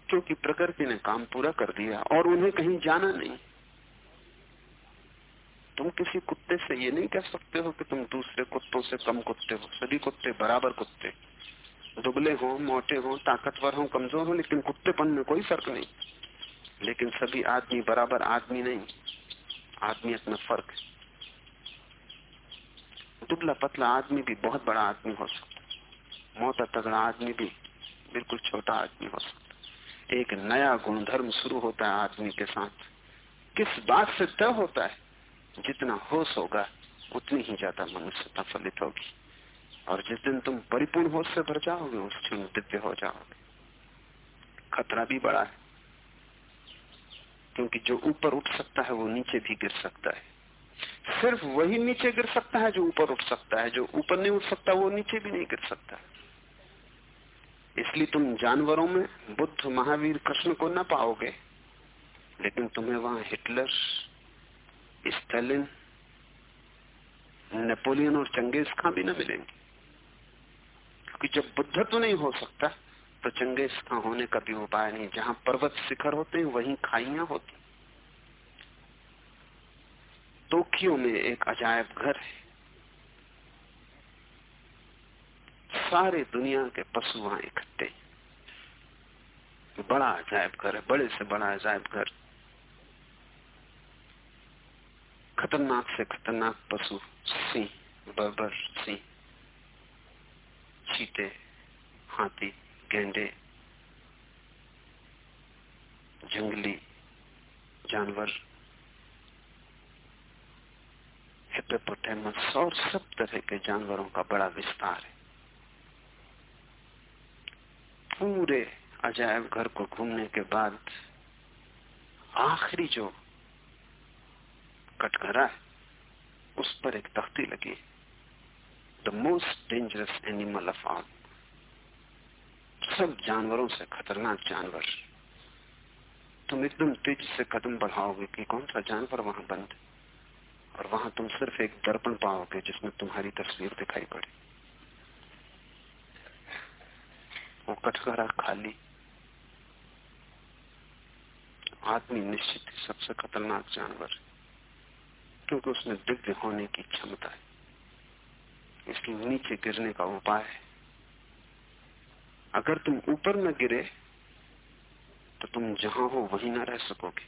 क्योंकि प्रकृति ने काम पूरा कर दिया और उन्हें कहीं जाना नहीं। तुम किसी कुत्ते से ये नहीं कह सकते हो कि तुम दूसरे कुत्तों से कम कुत्ते हो। सभी कुत्ते बराबर कुत्ते। दुबले हो, मोटे हो, ताकतवर हो, कमज़ोर हो, लेकिन कुत्तेपन में कोई फ़र्क नहीं। लेकिन सभी आदमी बराबर आदमी नहीं। आदमियत में फ़र्क है। दुबला पतला आदमी भी बहुत बड़ा आदमी हो सकता मोटा तगड़ा आदमी भी बिल्कुल छोटा आदमी हो सकता एक नया गुणधर्म शुरू होता है आदमी के साथ। किस बात से तय होता है? जितना होश होगा, उतनी ही ज़्यादा मनुष्यता फलित होगी। और जिस दिन तुम परिपूर्ण होश से भर जाओगे, उस क्षण दिव्य हो जाओगे। खतरा भी बड़ा है, क्योंकि जो ऊपर उठ सकता है, वो नीचे भी गिर सकता है। सिर्फ़ वही नीचे गिर सकता है जो ऊपर उठ सकता है, जो ऊपर नहीं उठ सकता, वो नीचे भी नहीं गिर सकता। इसलिए तुम जानवरों में बुद्ध महावीर कृष्ण को न पाओगे, लेकिन तुम्हें वहाँ हिटलर, स्टेलिन, नेपोलियन और चंगेज खां भी न मिलेंगे। क्योंकि जब बुद्ध तो नहीं हो सकता तो चंगेज खां होने का भी उपाय नहीं। जहाँ पर्वत शिखर होते हैं, वहीं खाइया होती टोक्यो में एक अजायब घर है। सारे दुनिया के पशु वहाँ इकट्ठे। बड़ा अजायब घर है, बड़े से बड़ा अजायब घर। खतरनाक से खतरनाक पशु, सिंह, बर्बर, सिंह। चीते, हाथी, गेंडे, जंगली जानवर। हिप्पोपोटामस और सब तरह के जानवरों का बड़ा विस्तार है। पूरे अजायब घर को घूमने के बाद आखिरी जो कटघरा है, उस पर एक तख्ती लगी the most dangerous animal of all सब जानवरों से खतरनाक जानवर। तुम एकदम तेज़ी से कदम बढ़ाओगे कि कौन सा जानवर वहाँ बंद और वहाँ तुम सिर्फ़ एक दर्पण पाओगे जिसमें तुम्हारी तस्वीर दिखाई पड़े। वो कटघरा खाली। आदमी निश्चित ही सबसे खतरनाक जानवर क्योंकि उसमें दिव्य होने की क्षमता है। इसलिए नीचे गिरने का उपाय है। अगर तुम ऊपर न गिरे तो तुम जहाँ हो वहीं ना रह सकोगे।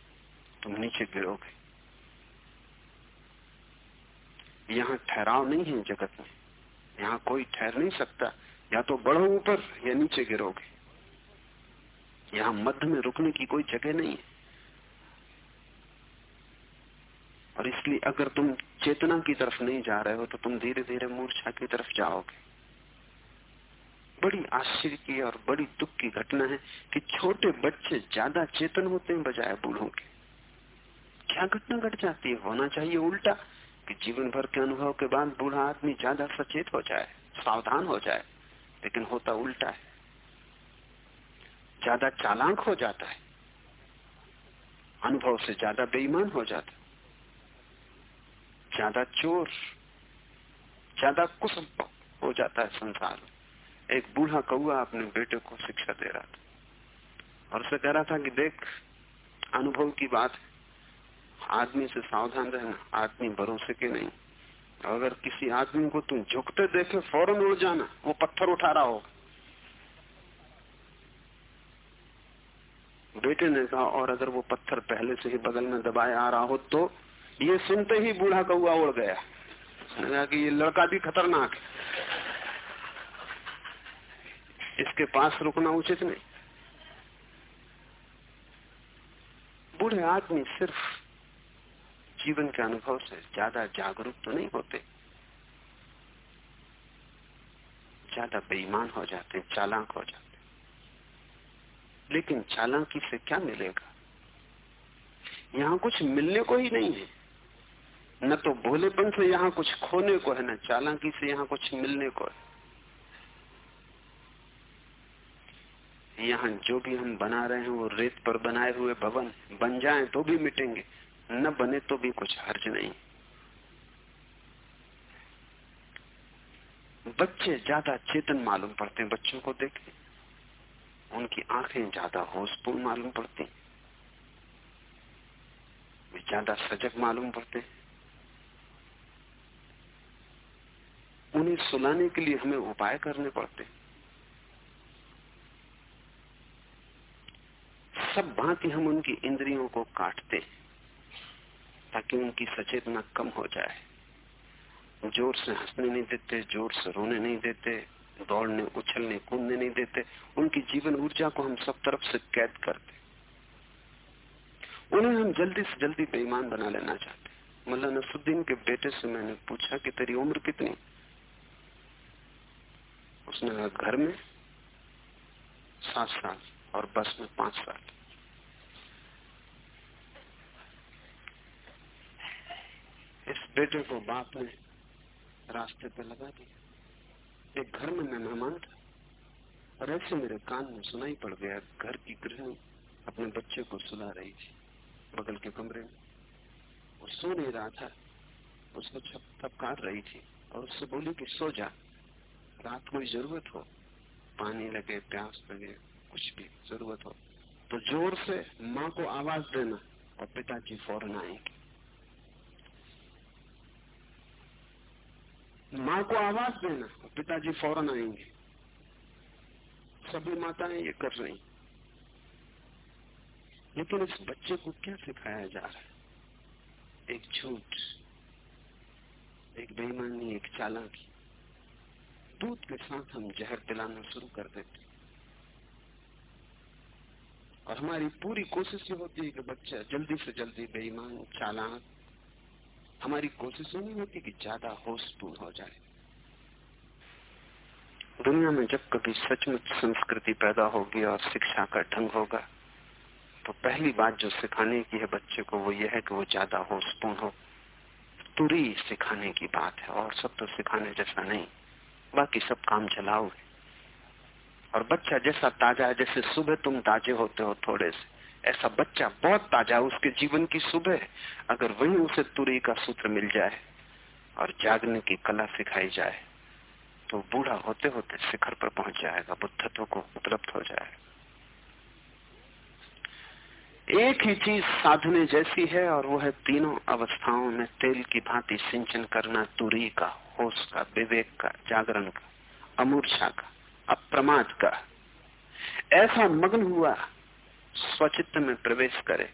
तुम नीचे गिरोगे। यहाँ ठहराव नहीं है जगत में। यहाँ कोई ठहर नहीं सकता। या तो बढ़ो ऊपर, या नीचे गिरोगे। यहाँ मध्य में रुकने की कोई जगह नहीं है। और इसलिए अगर तुम चेतना की तरफ़ नहीं जा रहे हो तो तुम धीरे धीरे मूर्छा की तरफ़ जाओगे। बड़ी आश्चर्य की और बड़ी दुख की घटना है कि छोटे बच्चे ज़्यादा चेतन होते हैं बजाय बूढ़ों के। क्या घटना घट जाती है? होना चाहिए उल्टा। कि जीवन भर के अनुभव के बाद बूढ़ा आदमी ज़्यादा सचेत हो जाए, सावधान हो जाए, लेकिन होता उल्टा है। ज़्यादा चालाक हो जाता है, अनुभव से ज़्यादा बेईमान हो जाता ज़्यादा चोर, ज़्यादा कुशल हो जाता है संसार एक बूढ़ा कौआ अपने बेटे को शिक्षा दे रहा था। और उसे कह रहा था कि देख, अनुभव की बात आदमी से सावधान रहना, आदमी भरोसे के नहीं। अगर किसी आदमी को तुम झुकते देखे, फ़ौरन उड़ जाना, वो पत्थर उठा रहा हो बेटे ने कहा, और अगर वो पत्थर पहले से ही बगल में दबाए आ रहा हो तो ये सुनते ही बूढ़ा कौआ उड़ गया। कि ये लड़का भी खतरनाक है। इसके पास रुकना उचित नहीं। बूढ़े आदमी सिर्फ़ जीवन के अनुभव से ज़्यादा जागरूक तो नहीं होते। ज़्यादा बेईमान हो जाते, चालाक हो जाते। लेकिन चालाकी से क्या मिलेगा? यहाँ कुछ मिलने को ही नहीं है। न तो भोलेपन से यहाँ कुछ खोने को है, न चालाकी से यहाँ कुछ मिलने को है। यहाँ जो भी हम बना रहे हैं, वो रेत पर बनाए हुए भवन, बन जाएँ तो भी मिटेंगे। न बने तो भी कुछ हर्ज नहीं। बच्चे ज़्यादा चेतन मालूम पड़ते हैं, बच्चों को देखें। उनकी आँखें ज़्यादा होशपूर्ण मालूम पड़ती वे ज़्यादा सजग मालूम पड़ते उन्हें सुलाने के लिए हमें उपाय करने पड़ते सब भांति हम उनकी इंद्रियों को काटते ताकि उनकी सचेतना कम हो जाए। ज़ोर से हंसने नहीं देते, ज़ोर से रोने नहीं देते, दौड़ने, उछलने, कूदने नहीं देते। उनकी जीवन ऊर्जा को हम सब तरफ़ से कैद करते उन्हें हम जल्दी से जल्दी बेईमान बना लेना चाहते मल्ला नसुद्दीन के बेटे से मैंने पूछा कि तेरी उम्र कितनी? उसने घर में सात साल और बस में पाँच साल। इस बेटे को बाप ने रास्ते पे लगा दिया। एक घर में मैं मेहमान था। और ऐसे मेरे कान में सुनाई पड़ गया, घर की गृहिणी अपने बच्चे को सुला रही थी बगल के कमरे में। वो सो नहीं रहा था। उसको थपकार रही थी और उससे बोली कि सो जा, रात कोई ज़रूरत हो। पानी लगे, प्यास लगे, कुछ भी ज़रूरत हो। तो ज़ोर से माँ को आवाज़ देना और पिताजी फ़ौरन आएँगे। माँ को आवाज़ देना, पिताजी फ़ौरन आएँगे। सभी माताएँ ये कर रही। लेकिन इस बच्चे को क्या सिखाया जा रहा है? एक झूठ, एक बेईमानी, एक चालाकी। दूध के साथ हम जहर पिलाना शुरू कर देते। और हमारी पूरी कोशिश ये होती है कि बच्चा जल्दी से जल्दी बेईमान, चालाक हमारी कोशिश नहीं होती कि ज़्यादा होशपूर्ण हो जाए। दुनिया में जब कभी सचमुच संस्कृति पैदा होगी और शिक्षा का ढंग होगा तो पहली बात जो सिखाने की है बच्चे को वो ये है कि वो ज़्यादा होशपूर्ण हो। तुरी सिखाने की बात है और सब तो सिखाने जैसा नहीं, बाकी सब काम चलाओगे और बच्चा जैसा ताज़ा है, जैसे सुबह तुम ताजे होते हो थोड़े से। ऐसा बच्चा बहुत ताज़ा उसके जीवन की सुबह अगर वही उसे तुरी का सूत्र मिल जाए और जागने की कला सिखाई जाए तो बूढ़ा होते होते शिखर पर पहुँच जाएगा, बुद्धत्व को उपलब्ध हो जाएगा। एक ही चीज़ साधने जैसी है और वो है तीनों अवस्थाओं में तेल की भांति सिंचन करना, तुरी का, होश का, विवेक का, जागरण का, अमूर्छा का, अप्रमाद का। ऐसा मग्न हुआ स्वचित्त में प्रवेश करे।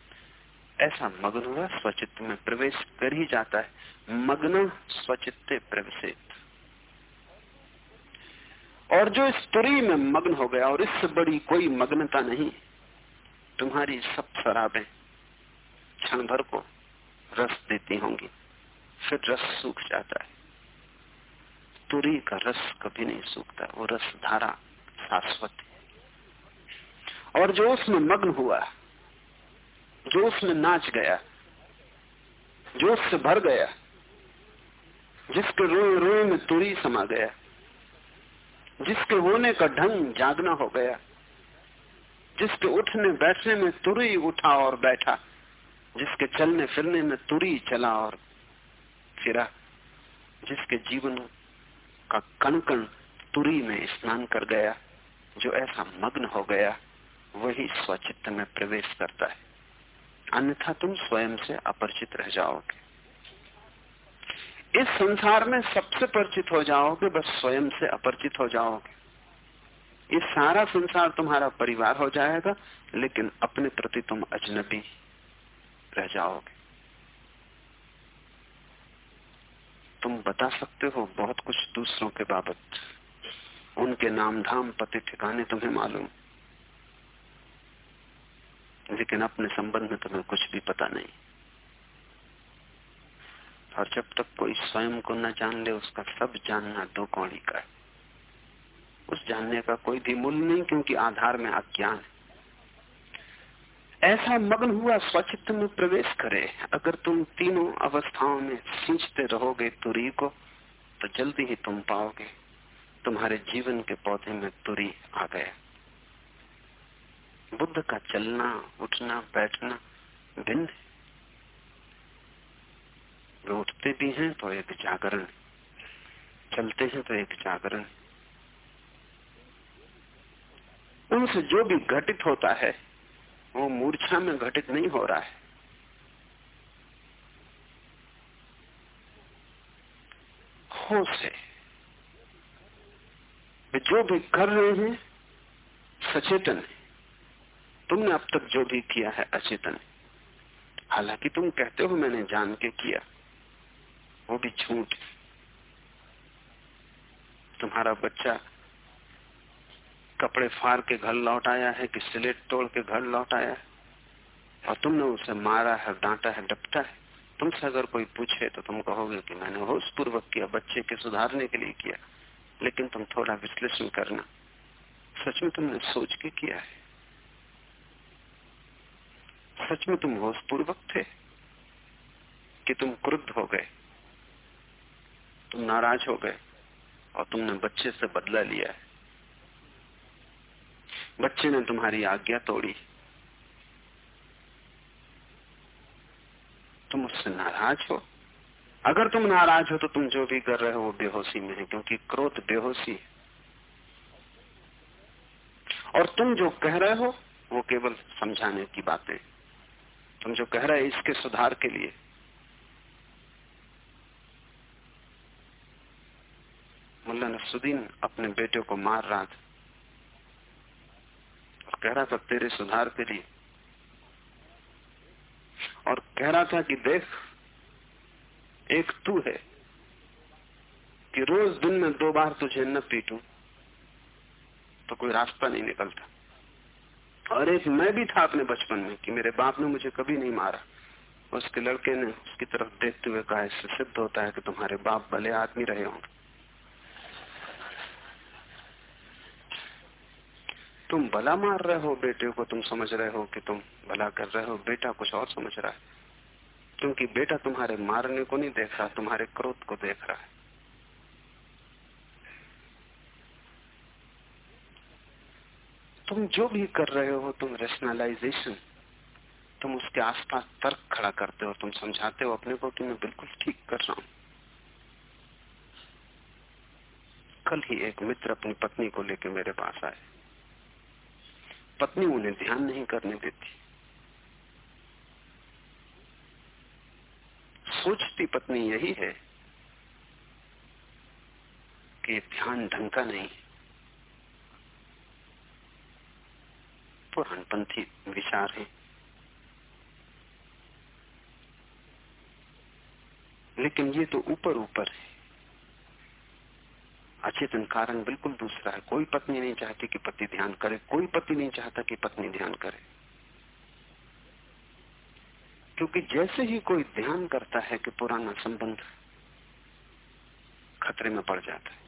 ऐसा मग्न हुआ, स्वचित्त में प्रवेश कर ही जाता है। मग्न स्वचित्ते प्रवेशित। और जो इस तुरी में मग्न हो गया, और इससे बड़ी कोई मग्नता नहीं, तुम्हारी सब शराबें क्षण भर को रस देती होंगी। फिर रस सूख जाता है। तुरी का रस कभी नहीं सूखता, वो रस धारा शाश्वत है। और जो उसमें मग्न हुआ, जो उसमें नाच गया, जो उससे भर गया, जिसके रोए रोए में तुरी समा गया, जिसके होने का ढंग जागना हो गया, जिसके उठने बैठने में तुरी उठा और बैठा, जिसके चलने फिरने में तुरी चला और फिरा, जिसके जीवन का कण कण तुरी में स्नान कर गया, जो ऐसा मग्न हो गया। वही स्वचित्त में प्रवेश करता है। अन्यथा तुम स्वयं से अपरिचित रह जाओगे। इस संसार में सबसे परिचित हो जाओगे, बस स्वयं से अपरिचित हो जाओगे। ये सारा संसार तुम्हारा परिवार हो जाएगा, लेकिन अपने प्रति तुम अजनबी रह जाओगे। तुम बता सकते हो बहुत कुछ दूसरों के बाबत। उनके नाम धाम पति, ठिकाने तुम्हें मालूम। लेकिन अपने संबंध में तुम्हें कुछ भी पता नहीं। और जब तक कोई स्वयं को न जान ले, उसका सब जानना दो कौड़ी का है। उस जानने का कोई भी मूल्य नहीं, क्योंकि आधार में अज्ञान है। ऐसा मग्न हुआ स्वचित्त में प्रवेश करे। अगर तुम तीनों अवस्थाओं में सींचते रहोगे तुरी को तो जल्दी ही तुम पाओगे। तुम्हारे जीवन के पौधे में तुरी आ गया। बुद्ध का चलना, उठना, बैठना भिन्न है। वे उठते भी हैं तो एक जागरण। चलते हैं तो एक जागरण। उनसे जो भी घटित होता है, वो मूर्छा में घटित नहीं हो रहा है। होश है वे जो भी कर रहे हैं, सचेतन है। तुमने अब तक जो भी किया है अचेतन। हालाँकि तुम कहते हो मैंने जान के किया। वो भी झूठ। तुम्हारा बच्चा कपड़े फाड़ के घर लौट आया है कि स्लेट तोड़ के घर लौट आया है? और तुमने उसे मारा है, डांटा है, डपटा है? तुमसे अगर कोई पूछे तो तुम कहोगे कि मैंने होश पूर्वक किया, बच्चे के सुधारने के लिए किया। लेकिन तुम थोड़ा विश्लेषण करना। सच में तुमने सोच के किया है? सच में तुम होश पूर्वक थे कि तुम क्रुद्ध हो गए। तुम नाराज़ हो गए और तुमने बच्चे से बदला लिया है। बच्चे ने तुम्हारी आज्ञा तोड़ी। तुम उससे नाराज़ हो। अगर तुम नाराज़ हो तो तुम जो भी कर रहे हो वो बेहोशी में है, क्योंकि क्रोध बेहोशी है। और तुम जो कह रहे हो वो केवल समझाने की बातें तुम जो कह रहे इसके सुधार के लिए। मुल्ला नसुद्दीन अपने बेटे को मार रहा था। और कह रहा था, तेरे सुधार के लिए। और कह रहा था कि, देख, एक तू है कि रोज दिन में दो बार तुझे न पीटू तो कोई रास्ता नहीं निकलता। और एक मैं भी था अपने बचपन में कि मेरे बाप ने मुझे कभी नहीं मारा। उसके लड़के ने उसकी तरफ़ देखते हुए कहा, इससे सिद्ध होता है कि तुम्हारे बाप भले आदमी रहे होंगे। तुम भला मार रहे हो बेटे को, तुम समझ रहे हो कि तुम भला कर रहे हो। बेटा कुछ और समझ रहा है, क्योंकि बेटा तुम्हारे मारने को नहीं देख रहा, तुम्हारे क्रोध को देख रहा है। तुम जो भी कर रहे हो तुम रेशनलाइजेशन तुम उसके आसपास तर्क खड़ा करते हो तुम समझाते हो अपने को कि मैं बिल्कुल ठीक कर रहा हूँ। कल ही एक मित्र अपनी पत्नी को लेकर मेरे पास आए। पत्नी उन्हें ध्यान नहीं करने देती। सोचती पत्नी यही है कि ध्यान ढंग का नहीं पुरानपंथी विचार है। लेकिन ये तो ऊपर ऊपर है। अचेतन कारण बिल्कुल दूसरा है। कोई पत्नी नहीं चाहती कि पति ध्यान करे। कोई पति नहीं चाहता कि पत्नी ध्यान करे। क्योंकि जैसे ही कोई ध्यान करता है कि पुराना संबंध खतरे में पड़ जाता है।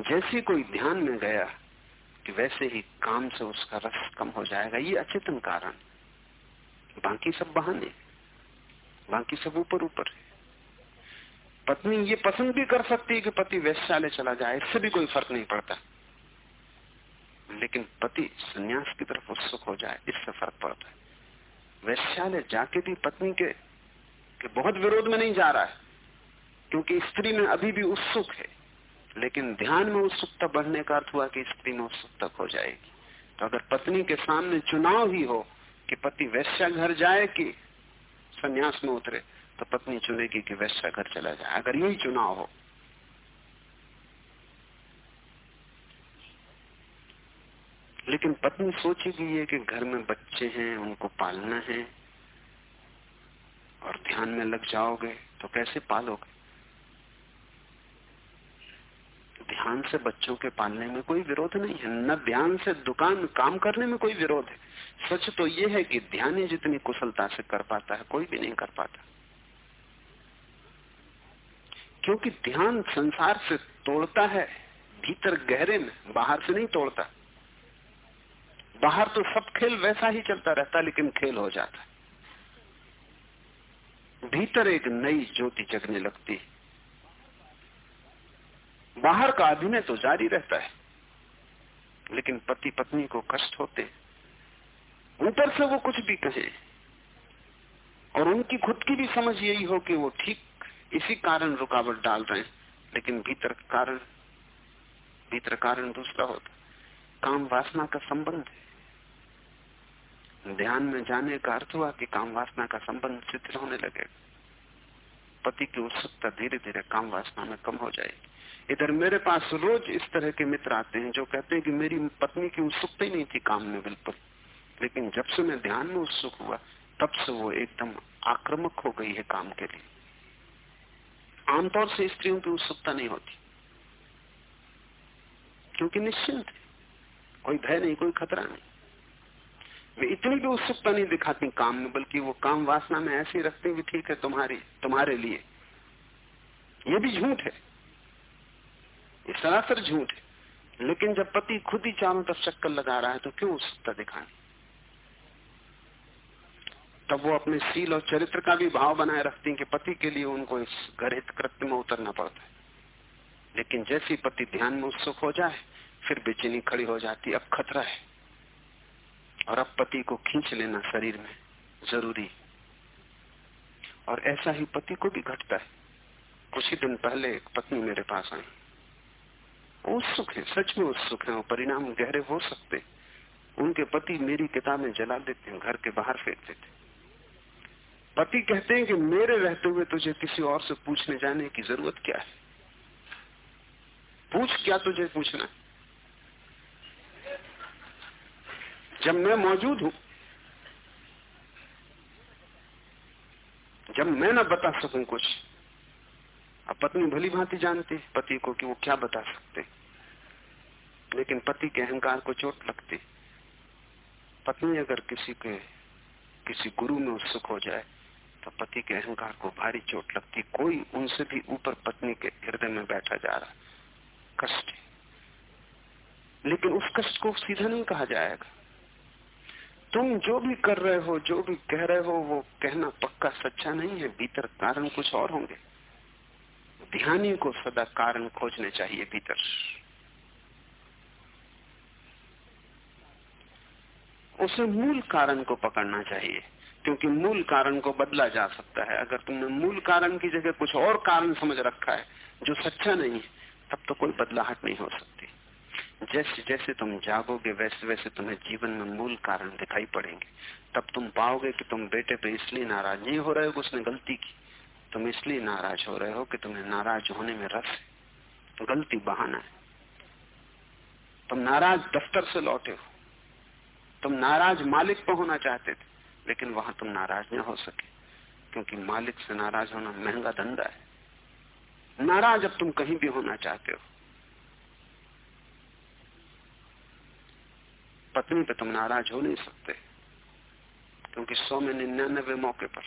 जैसे कोई ध्यान में गया कि वैसे ही काम से उसका रस कम हो जाएगा ये अचेतन कारण। बाकी सब बहाने। बाकी सब ऊपर ऊपर है। पत्नी ये पसंद भी कर सकती है कि पति वैश्यालय चला जाए इससे भी कोई फ़र्क नहीं पड़ता। लेकिन पति संन्यास की तरफ़ उत्सुक हो जाए इससे फ़र्क पड़ता है। वैश्यालय जाके भी पत्नी के, के बहुत विरोध में नहीं जा रहा है क्योंकि स्त्री में अभी भी उत्सुक है। लेकिन ध्यान में उत्सुकता बढ़ने का अर्थ हुआ कि स्त्री में उत्सुकता हो जाएगी। तो अगर पत्नी के सामने चुनाव ही हो कि पति वैश्या घर जाए कि संन्यास में उतरे तो पत्नी चुनेगी कि वैश्या घर चला जाए। अगर यही चुनाव हो, लेकिन पत्नी सोचेगी ये कि घर में बच्चे हैं, उनको पालना है, और ध्यान में लग जाओगे तो कैसे पालोगे? ध्यान से बच्चों के पालने में कोई विरोध नहीं है। न ध्यान से दुकान काम करने में कोई विरोध है। सच तो ये है कि ध्यान जितनी कुशलता से कर पाता है, कोई भी नहीं कर पाता। क्योंकि ध्यान संसार से तोड़ता है, भीतर गहरे में, बाहर से नहीं तोड़ता। बाहर तो सब खेल वैसा ही चलता रहता, लेकिन खेल हो जाता भीतर एक नई ज्योति जगने लगती बाहर का अभिनय तो जारी रहता है। लेकिन पति पत्नी को कष्ट होते ऊपर से वो कुछ भी कहे। और उनकी खुद की भी समझ यही हो कि वो ठीक इसी कारण रुकावट डाल रहे हैं। लेकिन भीतर कारण भीतर कारण दूसरा होता काम वासना का संबंध है। ध्यान में जाने का अर्थ हुआ कि काम वासना का संबंध शिथिल होने लगेगा। पति की उत्सुकता धीरे धीरे काम वासना में कम हो जाएगी। इधर मेरे पास रोज इस तरह के मित्र आते हैं जो कहते हैं कि मेरी पत्नी की उत्सुकता ही नहीं थी काम में बिल्कुल। लेकिन जब से मैं ध्यान में उत्सुक हुआ, तब से वो एकदम आक्रमक हो गई है काम के लिए। आमतौर से स्त्रियों की उत्सुकता नहीं होती। क्योंकि निश्चिंत है। कोई भय नहीं, कोई खतरा नहीं। वे इतनी भी उत्सुकता नहीं दिखाती काम में, बल्कि वो काम वासना में ऐसे रखती कि ठीक है, तुम्हारी, तुम्हारे लिए। ये भी झूठ है। ये सरासर झूठ है। लेकिन जब पति खुद ही चारों तरफ़ चक्कर लगा रहा है तो क्यों उत्सुकता दिखानी तब वो अपने सील और चरित्र का भी भाव बनाए रखती कि पति के लिए उनको इस गरित कृत्य में उतरना पड़ता है। लेकिन जैसे पति ध्यान में उत्सुक हो जाए, फिर बेचैनी खड़ी हो जाती, अब खतरा है। और अब पति को खींच लेना शरीर में ज़रूरी और ऐसा ही पति को भी घटता है। कुछ ही दिन पहले एक पत्नी मेरे पास आई। उत्सुक है सच में उत्सुक है और परिणाम गहरे हो सकते। उनके पति मेरी किताबें जला देते हैं, घर के बाहर फेंक देते पति कहते हैं कि मेरे रहते हुए तुझे किसी और से पूछने जाने की ज़रूरत क्या है? पूछ क्या तुझे पूछना जब मैं मौजूद हूँ, जब मैं ना बता सकूँ कुछ अब पत्नी भली भांति जानती पति को कि वो क्या बता सकते लेकिन पति के अहंकार को चोट लगती। पत्नी अगर किसी के, किसी गुरु में उत्सुक हो जाए तो पति के अहंकार को भारी चोट लगती। कोई उनसे भी ऊपर पत्नी के हृदय में बैठा जा रहा। कष्ट। लेकिन उस कष्ट को सीधा नहीं कहा जाएगा। तुम जो भी कर रहे हो, जो भी कह रहे हो, वो कहना पक्का सच्चा नहीं है। भीतर कारण कुछ और होंगे। ध्यानी को सदा कारण खोजने चाहिए भीतर। उसे मूल कारण को पकड़ना चाहिए, क्योंकि मूल कारण को बदला जा सकता है। अगर तुमने मूल कारण की जगह कुछ और कारण समझ रखा है, जो सच्चा नहीं है, तब तो कोई बदलाहट नहीं हो सकती। जैसे जैसे तुम जागोगे, वैसे वैसे तुम्हें जीवन में मूल कारण दिखाई पड़ेंगे। तब तुम पाओगे कि तुम बेटे पे इसलिए नाराज़ नहीं हो रहे हो उसने गलती की। तुम इसलिए नाराज़ हो रहे हो कि तुम्हें नाराज़ होने में रस है। गलती बहाना है। तुम नाराज़ दफ्तर से लौटे हो। तुम नाराज़ मालिक पर होना चाहते थे, लेकिन वहाँ तुम नाराज़ नहीं हो सके, क्योंकि मालिक से नाराज़ होना महँगा धंधा है। नाराज़ अब तुम कहीं भी होना चाहते हो। पत्नी पे तुम नाराज़ हो नहीं सकते, क्योंकि सौ में निन्यानबे मौके पर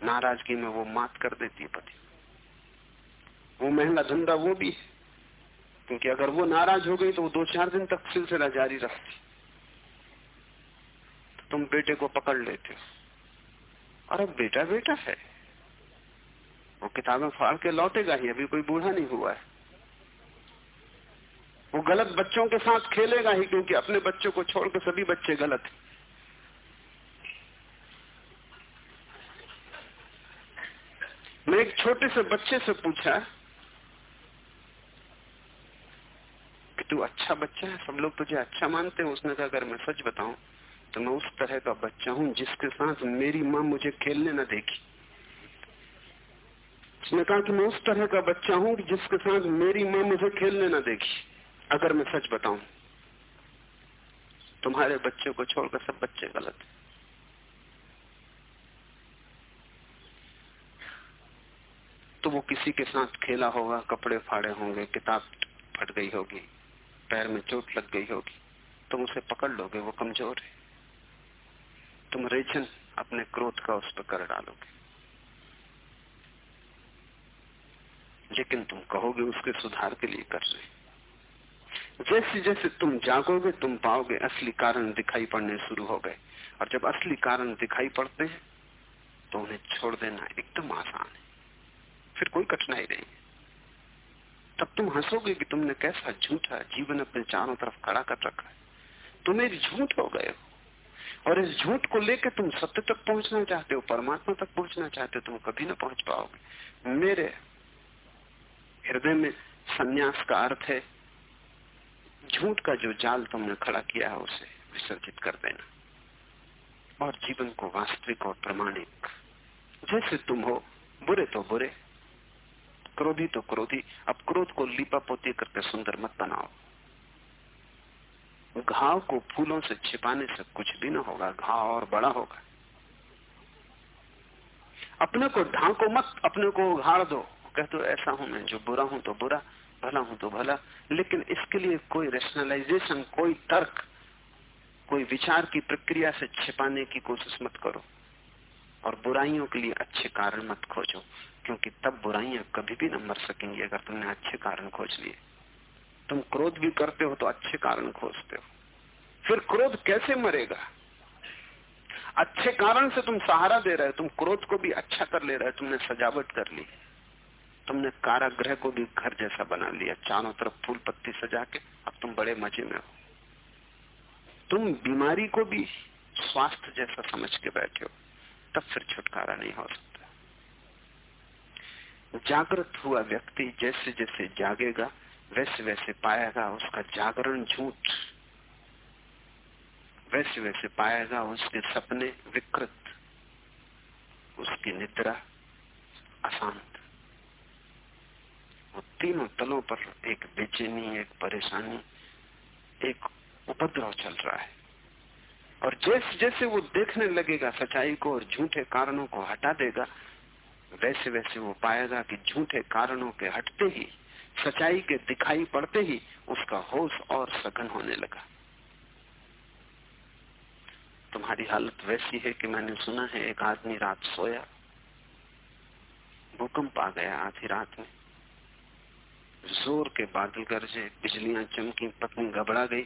नाराज़गी में वो मात कर देती है पति। वो महँगा धंधा वो भी है, क्योंकि अगर वो नाराज़ हो गई तो वो दो चार दिन तक सिलसिला जारी रखती। तो तुम बेटे को पकड़ लेते हो। अरे बेटा बेटा है। वो किताबें फाड़ के लौटेगा ही, अभी कोई बूढ़ा नहीं हुआ है। वो गलत बच्चों के साथ खेलेगा ही, क्योंकि अपने बच्चों को छोड़कर सभी बच्चे गलत हैं। मैं एक छोटे से बच्चे से पूछा कि तू अच्छा बच्चा है, सब लोग तुझे अच्छा मानते हैं? उसने कहा, अगर मैं सच बताऊँ तो मैं उस तरह का बच्चा हूँ जिसके साथ मेरी माँ मुझे खेलने न देगी। उसने कहा कि मैं उस तरह का बच्चा हूँ कि जिसके साथ मेरी माँ मुझे खेलने न देगी, अगर मैं सच बताऊँ। तुम्हारे बच्चों को छोड़कर सब बच्चे गलत है। तो वो किसी के साथ खेला होगा, कपड़े फाड़े होंगे, किताब फट गई होगी, पैर में चोट लग गई होगी, तुम उसे पकड़ लोगे, वो कमज़ोर है। तुम रेचन अपने क्रोध का उस पर कर डालोगे। लेकिन तुम कहोगे उसके सुधार के लिए कर रहे जैसे जैसे तुम जागोगे, तुम पाओगे असली कारण दिखाई पड़ने शुरू हो गए। और जब असली कारण दिखाई पड़ते हैं तो उन्हें छोड़ देना एकदम आसान है। फिर कोई कठिनाई नहीं है। तब तुम हंसोगे कि तुमने कैसा झूठा जीवन अपने चारों तरफ़ खड़ा कर रखा है। तुम एक झूठ हो गए हो। और इस झूठ को लेकर तुम सत्य तक पहुँचना चाहते हो, परमात्मा तक पहुँचना चाहते हो, तुम कभी ना पहुँच पाओगे। मेरे हृदय में संन्यास का अर्थ है, झूठ का जो जाल तुमने खड़ा किया है, उसे विसर्जित कर देना। और जीवन को वास्तविक और प्रमाणिक, जैसे तुम हो, बुरे तो बुरे, क्रोधी तो क्रोधी, अब क्रोध को लिपा पोती करके सुंदर मत बनाओ। घाव को फूलों से छिपाने से कुछ भी ना होगा, घाव और बड़ा होगा। अपने को ढांको मत, अपने को उघाड़ दो। कह दो ऐसा हूँ मैं, जो बुरा हूँ तो बुरा, भला हूँ तो भला। लेकिन इसके लिए कोई रेशनलाइजेशन कोई तर्क, कोई विचार की प्रक्रिया से छिपाने की कोशिश मत करो। और बुराइयों के लिए अच्छे कारण मत खोजो, क्योंकि तब बुराइयाँ कभी भी न मर सकेंगी अगर तुमने अच्छे कारण खोज लिए। तुम क्रोध भी करते हो तो अच्छे कारण खोजते हो। फिर क्रोध कैसे मरेगा? अच्छे कारण से तुम सहारा दे रहे हो, तुम क्रोध को भी अच्छा कर ले रहे हो, तुमने सजावट कर ली। तुमने कारागृह को भी घर जैसा बना लिया, चारों तरफ़ फूल पत्ती सजा के, अब तुम बड़े मज़े में हो। तुम बीमारी को भी स्वास्थ्य जैसा समझ के बैठे हो, तब फिर छुटकारा नहीं हो सकता। जागृत हुआ व्यक्ति जैसे जैसे जागेगा वैसे वैसे पाएगा उसका जागरण झूठ। वैसे वैसे पाएगा उसके सपने विकृत। उसकी निद्रा अशांत। वो तीनों तलों पर एक बेचैनी, एक परेशानी, एक उपद्रव चल रहा है। और जैसे जैसे वो देखने लगेगा सच्चाई को और झूठे कारणों को हटा देगा, वैसे वैसे वो पाएगा कि झूठे कारणों के हटते ही सच्चाई के दिखाई पड़ते ही उसका होश और सघन होने लगा। तुम्हारी हालत वैसी है कि मैंने सुना है, एक आदमी रात सोया। भूकंप आ गया आधी रात में। ज़ोर के बादल गरजे, बिजलियाँ चमकी, पत्नी घबरा गई।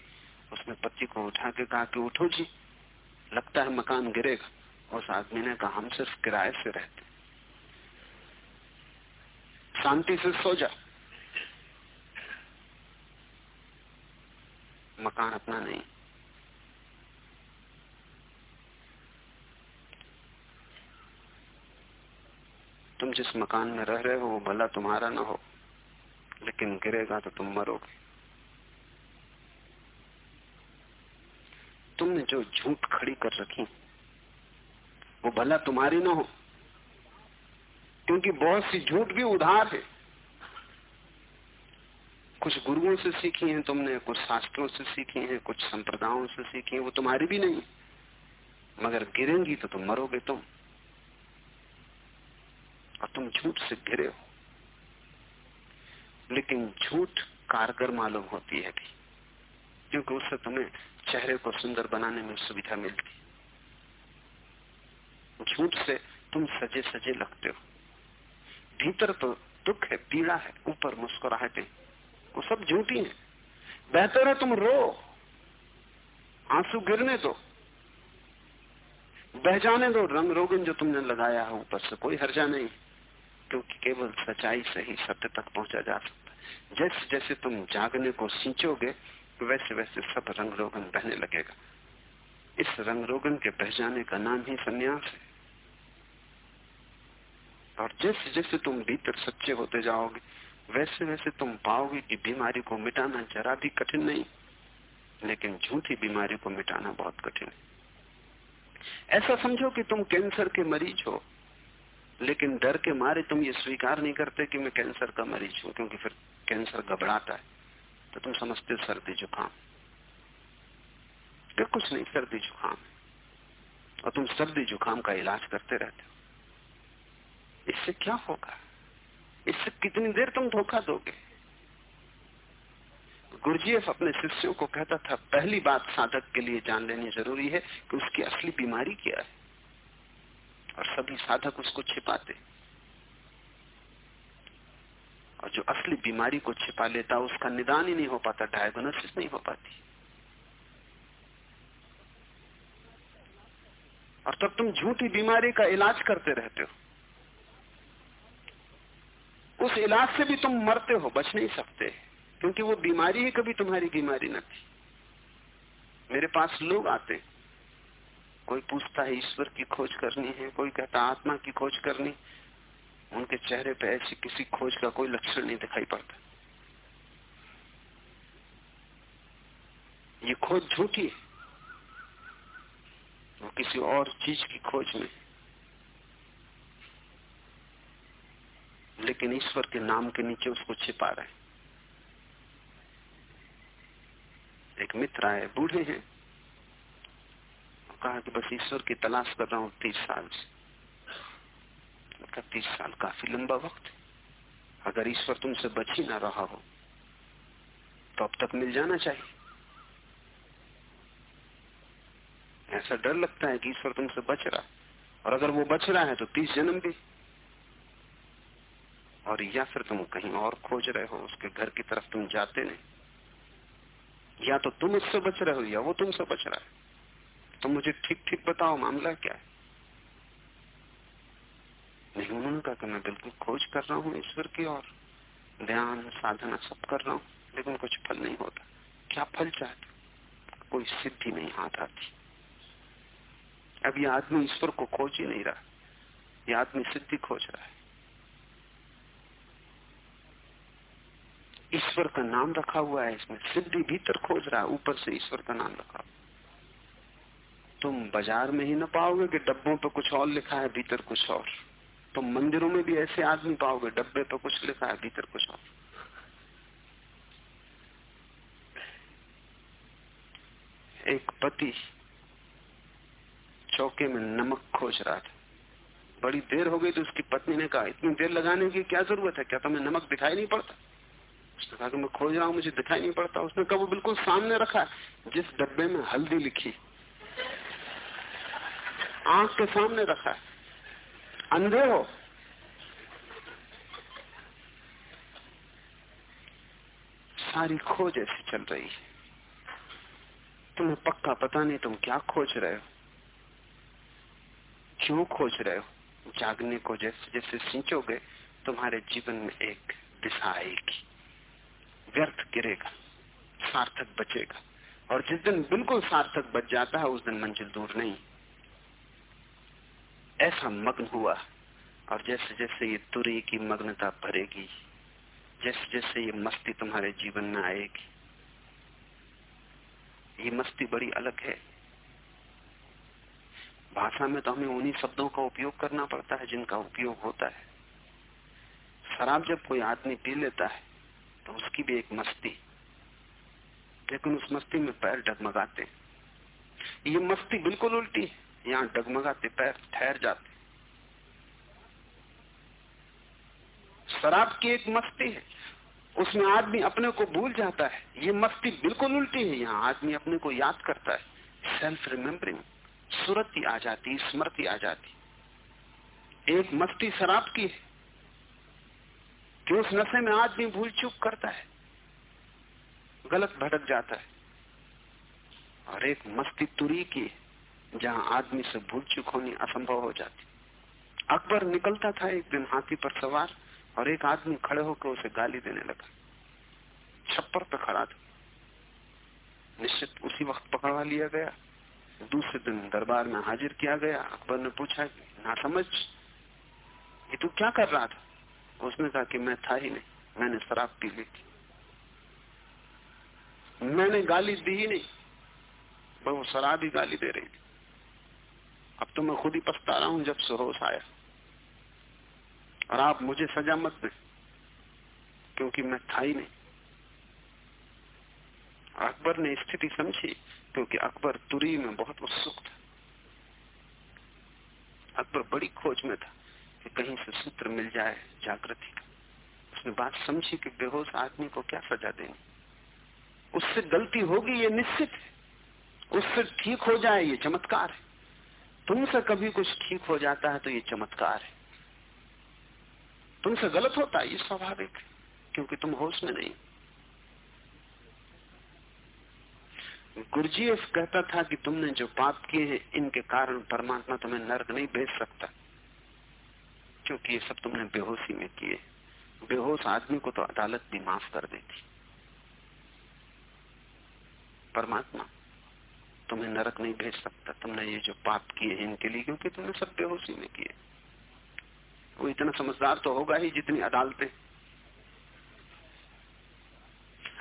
उसने पति को उठा के कहा कि उठो जी, लगता है मकान गिरेगा। उस आदमी ने कहा, हम सिर्फ़ किराए से रहते शांति से सो जा। मकान अपना नहीं। तुम जिस मकान में रह रहे हो, वो भला तुम्हारा ना हो, लेकिन गिरेगा तो तुम मरोगे। तुमने जो झूठ खड़ी कर रखी, वो भला तुम्हारी ना हो, क्योंकि बहुत सी झूठ भी उधार है। कुछ गुरुओं से सीखी हैं, तुमने, कुछ शास्त्रों से सीखी हैं, कुछ संप्रदायों से सीखी हैं, वो तुम्हारी भी नहीं। मगर गिरेंगी तो तुम मरोगे तुम। और तुम झूठ से गिरे हो। लेकिन झूठ कारगर मालूम होती है भी, क्योंकि उससे तुम्हें चेहरे को सुंदर बनाने में सुविधा मिलती। झूठ से तुम सजे सजे लगते हो। भीतर तो दुख है, पीड़ा है, ऊपर मुस्कुराहटे। वो सब झूठी है। बेहतर है तुम रो। आँसू गिरने दो। बह जाने दो रंग रोगन जो तुमने लगाया है ऊपर से। कोई हर्जा नहीं, क्योंकि केवल सच्चाई से ही सत्य तक पहुँचा जा सकता है। जैसे जैसे तुम जागने को सींचोगे, वैसे वैसे सब रंग रोगन बहने लगेगा। इस रंग रोगन के बह जाने का नाम ही संन्यास है। और जैसे जैसे तुम भीतर सच्चे होते जाओगे वैसे वैसे तुम पाओगे कि बीमारी को मिटाना जरा भी कठिन नहीं, लेकिन झूठी बीमारी को मिटाना बहुत कठिन है। ऐसा समझो कि तुम कैंसर के मरीज़ हो, लेकिन डर के मारे तुम ये स्वीकार नहीं करते कि मैं कैंसर का मरीज़ हूँ, क्योंकि फिर कैंसर घबराता है। तो तुम समझते सर्दी जुकाम। फिर कुछ नहीं, सर्दी जुकाम। और तुम सर्दी जुकाम का इलाज करते रहते हो। इससे क्या होगा? इससे कितनी देर तुम धोखा दोगे? गुरुजीएफ अपने शिष्यों को कहता था, पहली बात साधक के लिए जान लेनी ज़रूरी है कि उसकी असली बीमारी क्या है। और सभी साधक उसको छिपाते। और जो असली बीमारी को छिपा लेता, उसका निदान ही नहीं हो पाता डायग्नोसिस नहीं हो पाती। और तब तुम झूठी बीमारी का इलाज करते रहते हो। उस इलाज से भी तुम मरते हो, बच नहीं सकते। क्योंकि वो बीमारी ही कभी तुम्हारी बीमारी न थी। मेरे पास लोग आते कोई पूछता है, ईश्वर की खोज करनी है, कोई कहता आत्मा की खोज करनी। उनके चेहरे पर ऐसी किसी खोज का कोई लक्षण नहीं दिखाई पड़ता। ये खोज झूठी है। वो किसी और चीज़ की खोज में लेकिन ईश्वर के नाम के नीचे उसको छिपा रहे एक मित्र आए, बूढ़े हैं। कहा कि बस ईश्वर की तलाश कर रहा हूँ तीस साल से। तीस साल काफ़ी लंबा वक्त अगर ईश्वर तुमसे बच ही ना रहा हो तो अब तक मिल जाना चाहिए। ऐसा डर लगता है कि ईश्वर तुमसे बच रहा और अगर वो बच रहा है तो तीस जन्म भी। और या फिर तुम कहीं और खोज रहे हो, उसके घर की तरफ़ तुम जाते नहीं। या तो तुम उससे बच रहे हो, या वो तुमसे बच रहा है। तो मुझे ठीक ठीक बताओ, मामला क्या है? नहीं उन्होंने कहा कि मैं बिल्कुल खोज कर रहा हूँ, ईश्वर की और ध्यान, साधना सब कर रहा हूँ, लेकिन कुछ फल नहीं होता। क्या फल चाहते? कोई सिद्धि नहीं हाथ आती। अब यह आदमी ईश्वर को खोज ही नहीं रहा। यह आदमी सिद्धि खोज रहा है। ईश्वर का नाम रखा हुआ है, इसमें सिद्धि भीतर खोज रहा है, ऊपर से ईश्वर का नाम रखा तुम बाज़ार में ही ना पाओगे कि डब्बों पर कुछ और लिखा है, भीतर कुछ और। तो मंदिरों में भी ऐसे आदमी पाओगे, डब्बे पर कुछ लिखा है, भीतर कुछ और। एक पति चौके में नमक खोज रहा था। बड़ी देर हो गई तो उसकी पत्नी ने कहा, इतनी देर लगाने की क्या ज़रूरत है? क्या तुम्हें नमक दिखाई नहीं पड़ता? उसने कहा कि मैं खोज रहा हूँ मुझे दिखाई नहीं पड़ता। उसने कहा, वो बिल्कुल सामने रखा, जिस डब्बे में हल्दी लिखी। आँख के सामने रखा। है अंधे हो। सारी खोज ऐसी चल रही है। तुम्हें पक्का पता नहीं, तुम क्या खोज रहे हो? क्यों खोज रहे हो? जागने को जैसे जैसे सींचोगे, तुम्हारे जीवन में एक दिशा आएगी। व्यर्थ गिरेगा, सार्थक बचेगा। और जिस दिन बिल्कुल सार्थक बच जाता है, उस दिन मंजिल दूर नहीं। ऐसा मग्न हुआ, और जैसे जैसे ये तुरी की मग्नता भरेगी, जैसे जैसे ये मस्ती तुम्हारे जीवन में आएगी, ये मस्ती बड़ी अलग है। भाषा में तो हमें उन्हीं शब्दों का उपयोग करना पड़ता है जिनका उपयोग होता है। शराब जब कोई आदमी पी लेता है तो उसकी भी एक मस्ती। लेकिन उस मस्ती में पैर डगमगाते ये मस्ती बिल्कुल उल्टी है। यहाँ डगमगाते, पैर ठहर जाते शराब की एक मस्ती है। उसमें आदमी अपने को भूल जाता है। ये मस्ती बिल्कुल उल्टी है। यहाँ आदमी अपने को याद करता है। सेल्फ रिमेम्बरिंग सुरति आ जाती, स्मृति आ जाती। एक मस्ती शराब की है। कि उस नशे में आदमी भूल चूक करता है। गलत भटक जाता है। और एक मस्ती तुरी की, जहाँ आदमी से भूल चूक होनी असंभव हो जाती। अकबर निकलता था एक दिन हाथी पर सवार, और एक आदमी खड़े होकर उसे गाली देने लगा। छप्पर पर खड़ा था। निश्चित उसी वक्त पकड़वा लिया गया। दूसरे दिन दरबार में हाजिर किया गया। अकबर ने पूछा ना समझ ये तू क्या कर रहा था? उसने कहा कि मैं था ही नहीं। मैंने शराब पी ली थी। मैंने गाली दी ही नहीं। पर वो शराब ही गाली दे रही थी। अब तो मैं खुद ही पछता रहा हूँ जब से होश आया। और आप मुझे सजा मत दें, क्योंकि मैं था ही नहीं। अकबर ने स्थिति समझी, क्योंकि अकबर तुरी में बहुत उत्सुक था। अकबर बड़ी खोज में था। कि कहीं से सूत्र मिल जाए, जागृति। उसने बात समझी कि बेहोश आदमी को क्या सजा देनी उससे गलती होगी, ये निश्चित है। उससे ठीक हो जाए, ये चमत्कार है। तुमसे कभी कुछ ठीक हो जाता है तो ये चमत्कार है। तुमसे गलत होता है, ये स्वाभाविक क्योंकि तुम होश में नहीं गुरुजीएफ कहता था कि तुमने जो पाप किए हैं, इनके कारण परमात्मा तुम्हें नर्क नहीं भेज सकता। क्योंकि ये सब तुमने बेहोशी में किए। बेहोश आदमी को तो अदालत भी माफ़ कर देती। परमात्मा, तुम्हें नरक नहीं भेज सकता। तुमने ये जो पाप किए हैं इनके लिए, क्योंकि तुमने सब बेहोशी में किए। वो इतना समझदार तो होगा ही जितनी अदालतें।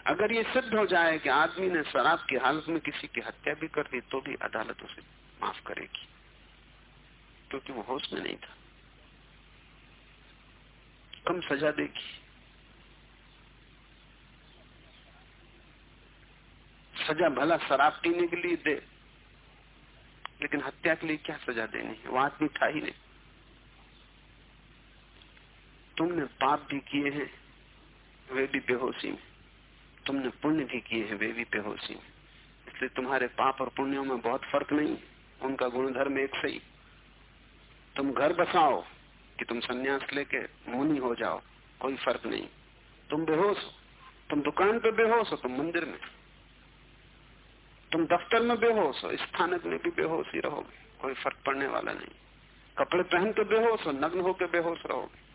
अगर ये सिद्ध हो जाए कि आदमी ने शराब की हालत में किसी की हत्या भी कर दी तो भी अदालत उसे माफ़ करेगी। क्योंकि वो होश में नहीं था। कम सजा देगी। सजा भला शराब पीने के लिए दे, लेकिन हत्या के लिए क्या सजा देनी है? वो आदमी था ही नहीं। तुमने पाप भी किए हैं, वे भी बेहोशी में तुमने पुण्य भी किए हैं, वे भी बेहोशी में इसलिए तुम्हारे पाप और पुण्यों में बहुत फ़र्क नहीं, उनका गुणधर्म एक सही तुम घर बसाओ कि तुम सन्यास लेके मुनि हो जाओ, कोई फ़र्क नहीं। तुम बेहोश हो। तुम दुकान पे बेहोश हो, तुम मंदिर में। तुम दफ्तर में बेहोश हो, स्थानक में भी बेहोश ही रहोगे, कोई फ़र्क पड़ने वाला नहीं। कपड़े पहन के बेहोश हो, नग्न होकर बेहोश रहोगे।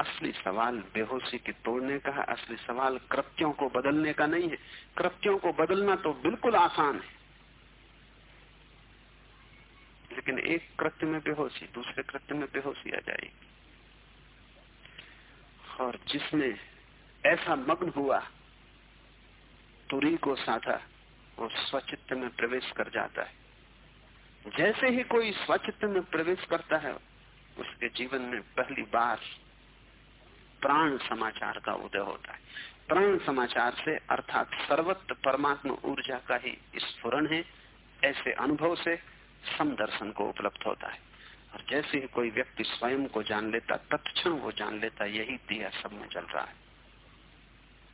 असली सवाल बेहोशी की तोड़ने का है, असली सवाल कृत्यों को बदलने का नहीं है। कृत्यों को बदलना तो बिल्कुल आसान है। लेकिन एक कृत्य में बेहोशी, दूसरे कृत्य में बेहोशी आ जाएगी। और जिसने ऐसा मग्न हुआ, तुरी को साधा, वो स्वचित्त में प्रवेश कर जाता है। जैसे ही कोई स्वचित्त में प्रवेश करता है, उसके जीवन में पहली बार प्राण समाचार का उदय होता है। प्राण समाचार से अर्थात सर्वत्र परमात्मा ऊर्जा का ही स्फुरन है। ऐसे अनुभव से समदर्शन को उपलब्ध होता है। और जैसे ही कोई व्यक्ति स्वयं को जान लेता, तत्क्षण वो जान लेता, यही दिया सब में चल रहा है।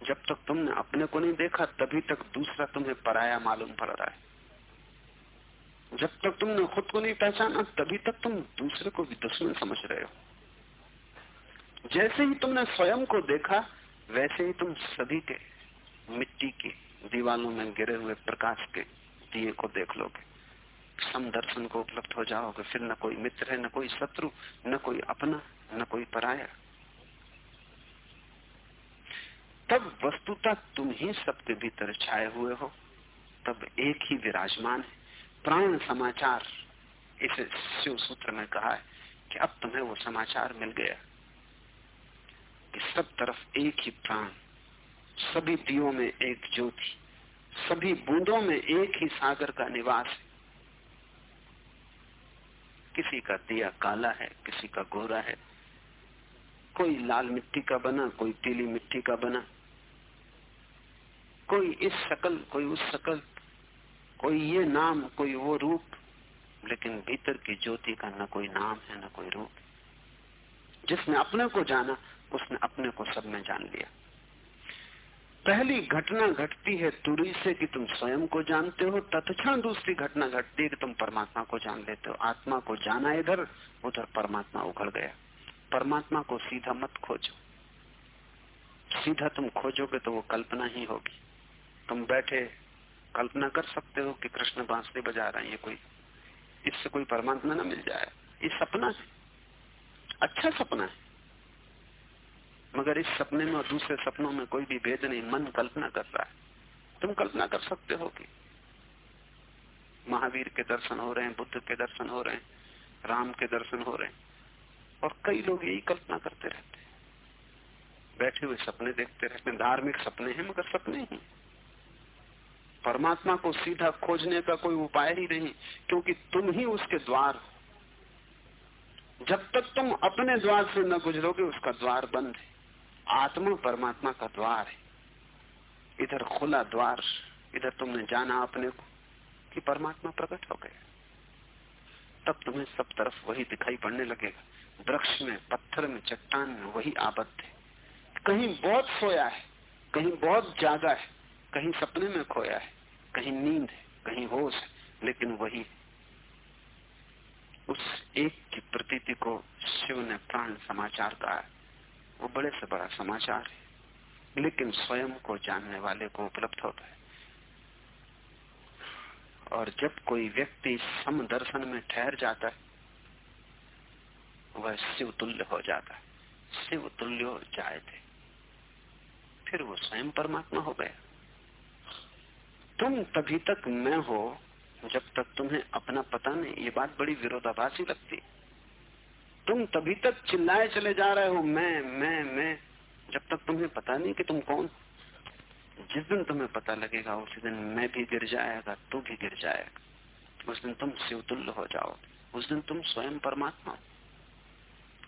जब तक तुमने अपने को नहीं देखा, तभी तक दूसरा तुम्हें पराया मालूम पड़ रहा है। जब तक तुमने खुद को नहीं पहचाना, तभी तक तुम दूसरे को भी दुश्मन समझ रहे हो। जैसे ही तुमने स्वयं को देखा, वैसे ही तुम सभी के मिट्टी के दीवालों में गिरे हुए प्रकाश के दिए को देख लोगे। समदर्शन को उपलब्ध हो जाओगे। फिर न कोई मित्र है, न कोई शत्रु, न कोई अपना, न कोई पराया। तब वस्तुतः तुम ही सबके भीतर छाए हुए हो। तब एक ही विराजमान है। प्राण समाचार, इसे शिव सूत्र में कहा है कि अब तुम्हें वो समाचार मिल गया कि सब तरफ़ एक ही प्राण, सभी दियों में एक ज्योति, सभी बूंदों में एक ही सागर का निवास। है किसी का दिया काला है, किसी का गोरा है। कोई लाल मिट्टी का बना, कोई पीली मिट्टी का बना। कोई इस शकल, कोई उस शकल, कोई ये नाम, कोई वो रूप। लेकिन भीतर की ज्योति का न कोई नाम है, ना कोई रूप। जिसने अपने को जाना, उसने अपने को सब में जान लिया। पहली घटना घटती है तुरी से कि तुम स्वयं को जानते हो, तत्क्षण दूसरी घटना घटती है कि तुम परमात्मा को जान लेते हो। आत्मा को जाना इधर, उधर परमात्मा उखड़ गया। परमात्मा को सीधा मत खोजो। सीधा तुम खोजोगे तो वो कल्पना ही होगी। तुम बैठे कल्पना कर सकते हो कि कृष्ण बांसुरी बजा रहे हैं कोई इससे कोई परमात्मा ना मिल जाए। ये सपना है। अच्छा सपना है। मगर इस सपने में और दूसरे सपनों में कोई भी भेद नहीं, मन कल्पना कर रहा है। तुम कल्पना कर सकते हो कि महावीर के दर्शन हो रहे हैं, बुद्ध के दर्शन हो रहे हैं, राम के दर्शन हो रहे हैं, और कई लोग यही कल्पना करते रहते हैं। बैठे हुए सपने देखते रहते हैं, धार्मिक सपने हैं, मगर सपने ही। परमात्मा को सीधा खोजने का कोई उपाय ही नहीं, क्योंकि तुम ही उसके द्वार जब तक तुम अपने द्वार से न गुजरोगे, उसका द्वार बंद है। आत्मा परमात्मा का द्वार है। इधर खुला द्वार, इधर तुमने जाना अपने को कि परमात्मा प्रकट हो गया। तब तुम्हें सब तरफ़ वही दिखाई पड़ने लगेगा। वृक्ष में, पत्थर में, चट्टान में वही आबद्ध है। कहीं बहुत सोया है, कहीं बहुत जागा है, कहीं सपने में खोया है, कहीं नींद है, कहीं होश है, लेकिन वही उस एक की प्रतीति को शिव ने प्राण समाचार कहा है। वो बड़े से बड़ा समाचार है। लेकिन स्वयं को जानने वाले को उपलब्ध होता है। और जब कोई व्यक्ति समदर्शन में ठहर जाता है, वह शिव तुल्य हो जाता है। शिव तुल्य जाए थे। फिर वो स्वयं परमात्मा हो गया। तुम तभी तक मैं हो जब तक तुम्हें अपना पता नहीं। ये बात बड़ी विरोधाभासी लगती है। तुम तभी तक चिल्लाए चले जा रहे हो। मैं मैं मैं। जब तक तुम्हें पता नहीं कि तुम कौन। जिस दिन तुम्हें पता लगेगा, उसी दिन मैं भी गिर जाएगा, तू भी गिर जाएगा। उस दिन तुम शिवतुल्य हो जाओ उस दिन तुम स्वयं परमात्मा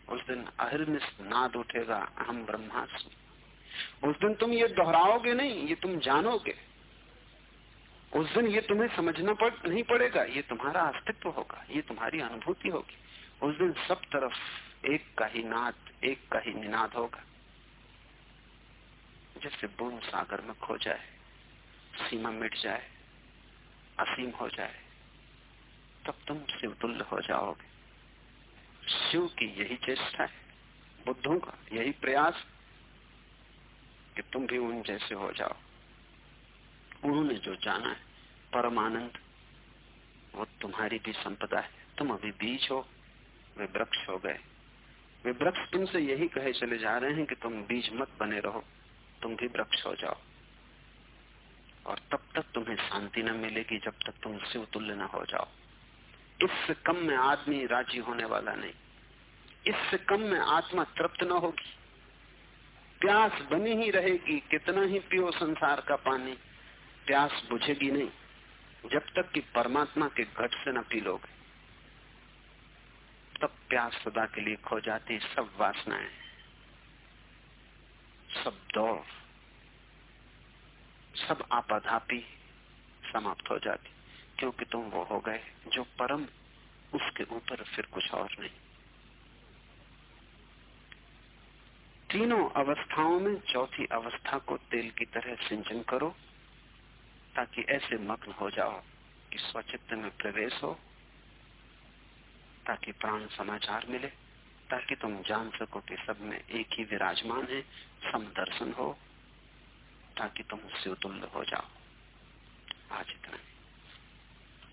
उस दिन अहिर्निश नाद उठेगा, अहम ब्रह्मास्म। उस दिन तुम ये दोहराओगे नहीं, ये तुम जानोगे। उस दिन ये तुम्हें समझना पड़, नहीं पड़ेगा। ये तुम्हारा अस्तित्व होगा, ये तुम्हारी अनुभूति होगी। उस दिन सब तरफ़ एक का ही नाद, एक का ही निनाद होगा। जैसे बूंद सागर में खो जाए, सीमा मिट जाए, असीम हो जाए, तब तुम शिवतुल्य हो जाओगे। शिव की यही चेष्टा है, बुद्धों का यही प्रयास कि तुम भी उन जैसे हो जाओ। उन्होंने जो जाना है, परमानंद, वो तुम्हारी भी संपदा है। तुम अभी बीज हो वे वृक्ष हो गए। वे वृक्ष तुमसे यही कहे चले जा रहे हैं कि तुम बीज मत बने रहो, तुम भी वृक्ष हो जाओ। और तब तक तुम्हें शांति न मिलेगी जब तक तुम शिव तुल्य न हो जाओ। इससे कम में आदमी राज़ी होने वाला नहीं। इससे कम में आत्मा तृप्त न होगी। प्यास बनी ही रहेगी, कितना ही पियो संसार का पानी। प्यास बुझेगी नहीं, जब तक कि परमात्मा के घट से न पी लोगे। तब प्यास सदा के लिए खो जाती सब वासनाएँ, सब दौड़ सब आपाधापी समाप्त हो जाती क्योंकि तुम वो हो गए जो परम उसके ऊपर फिर कुछ और नहीं। तीनों अवस्थाओं में चौथी अवस्था को तेल की तरह सिंचन करो, ताकि ऐसे मग्न हो जाओ कि स्वचित्त में प्रवेश हो ताकि प्राण समाचार मिले, ताकि तुम जान सको कि सब में एक ही विराजमान है समदर्शन हो, ताकि तुम उससे उतुल्ल हो जाओ। आज इतना।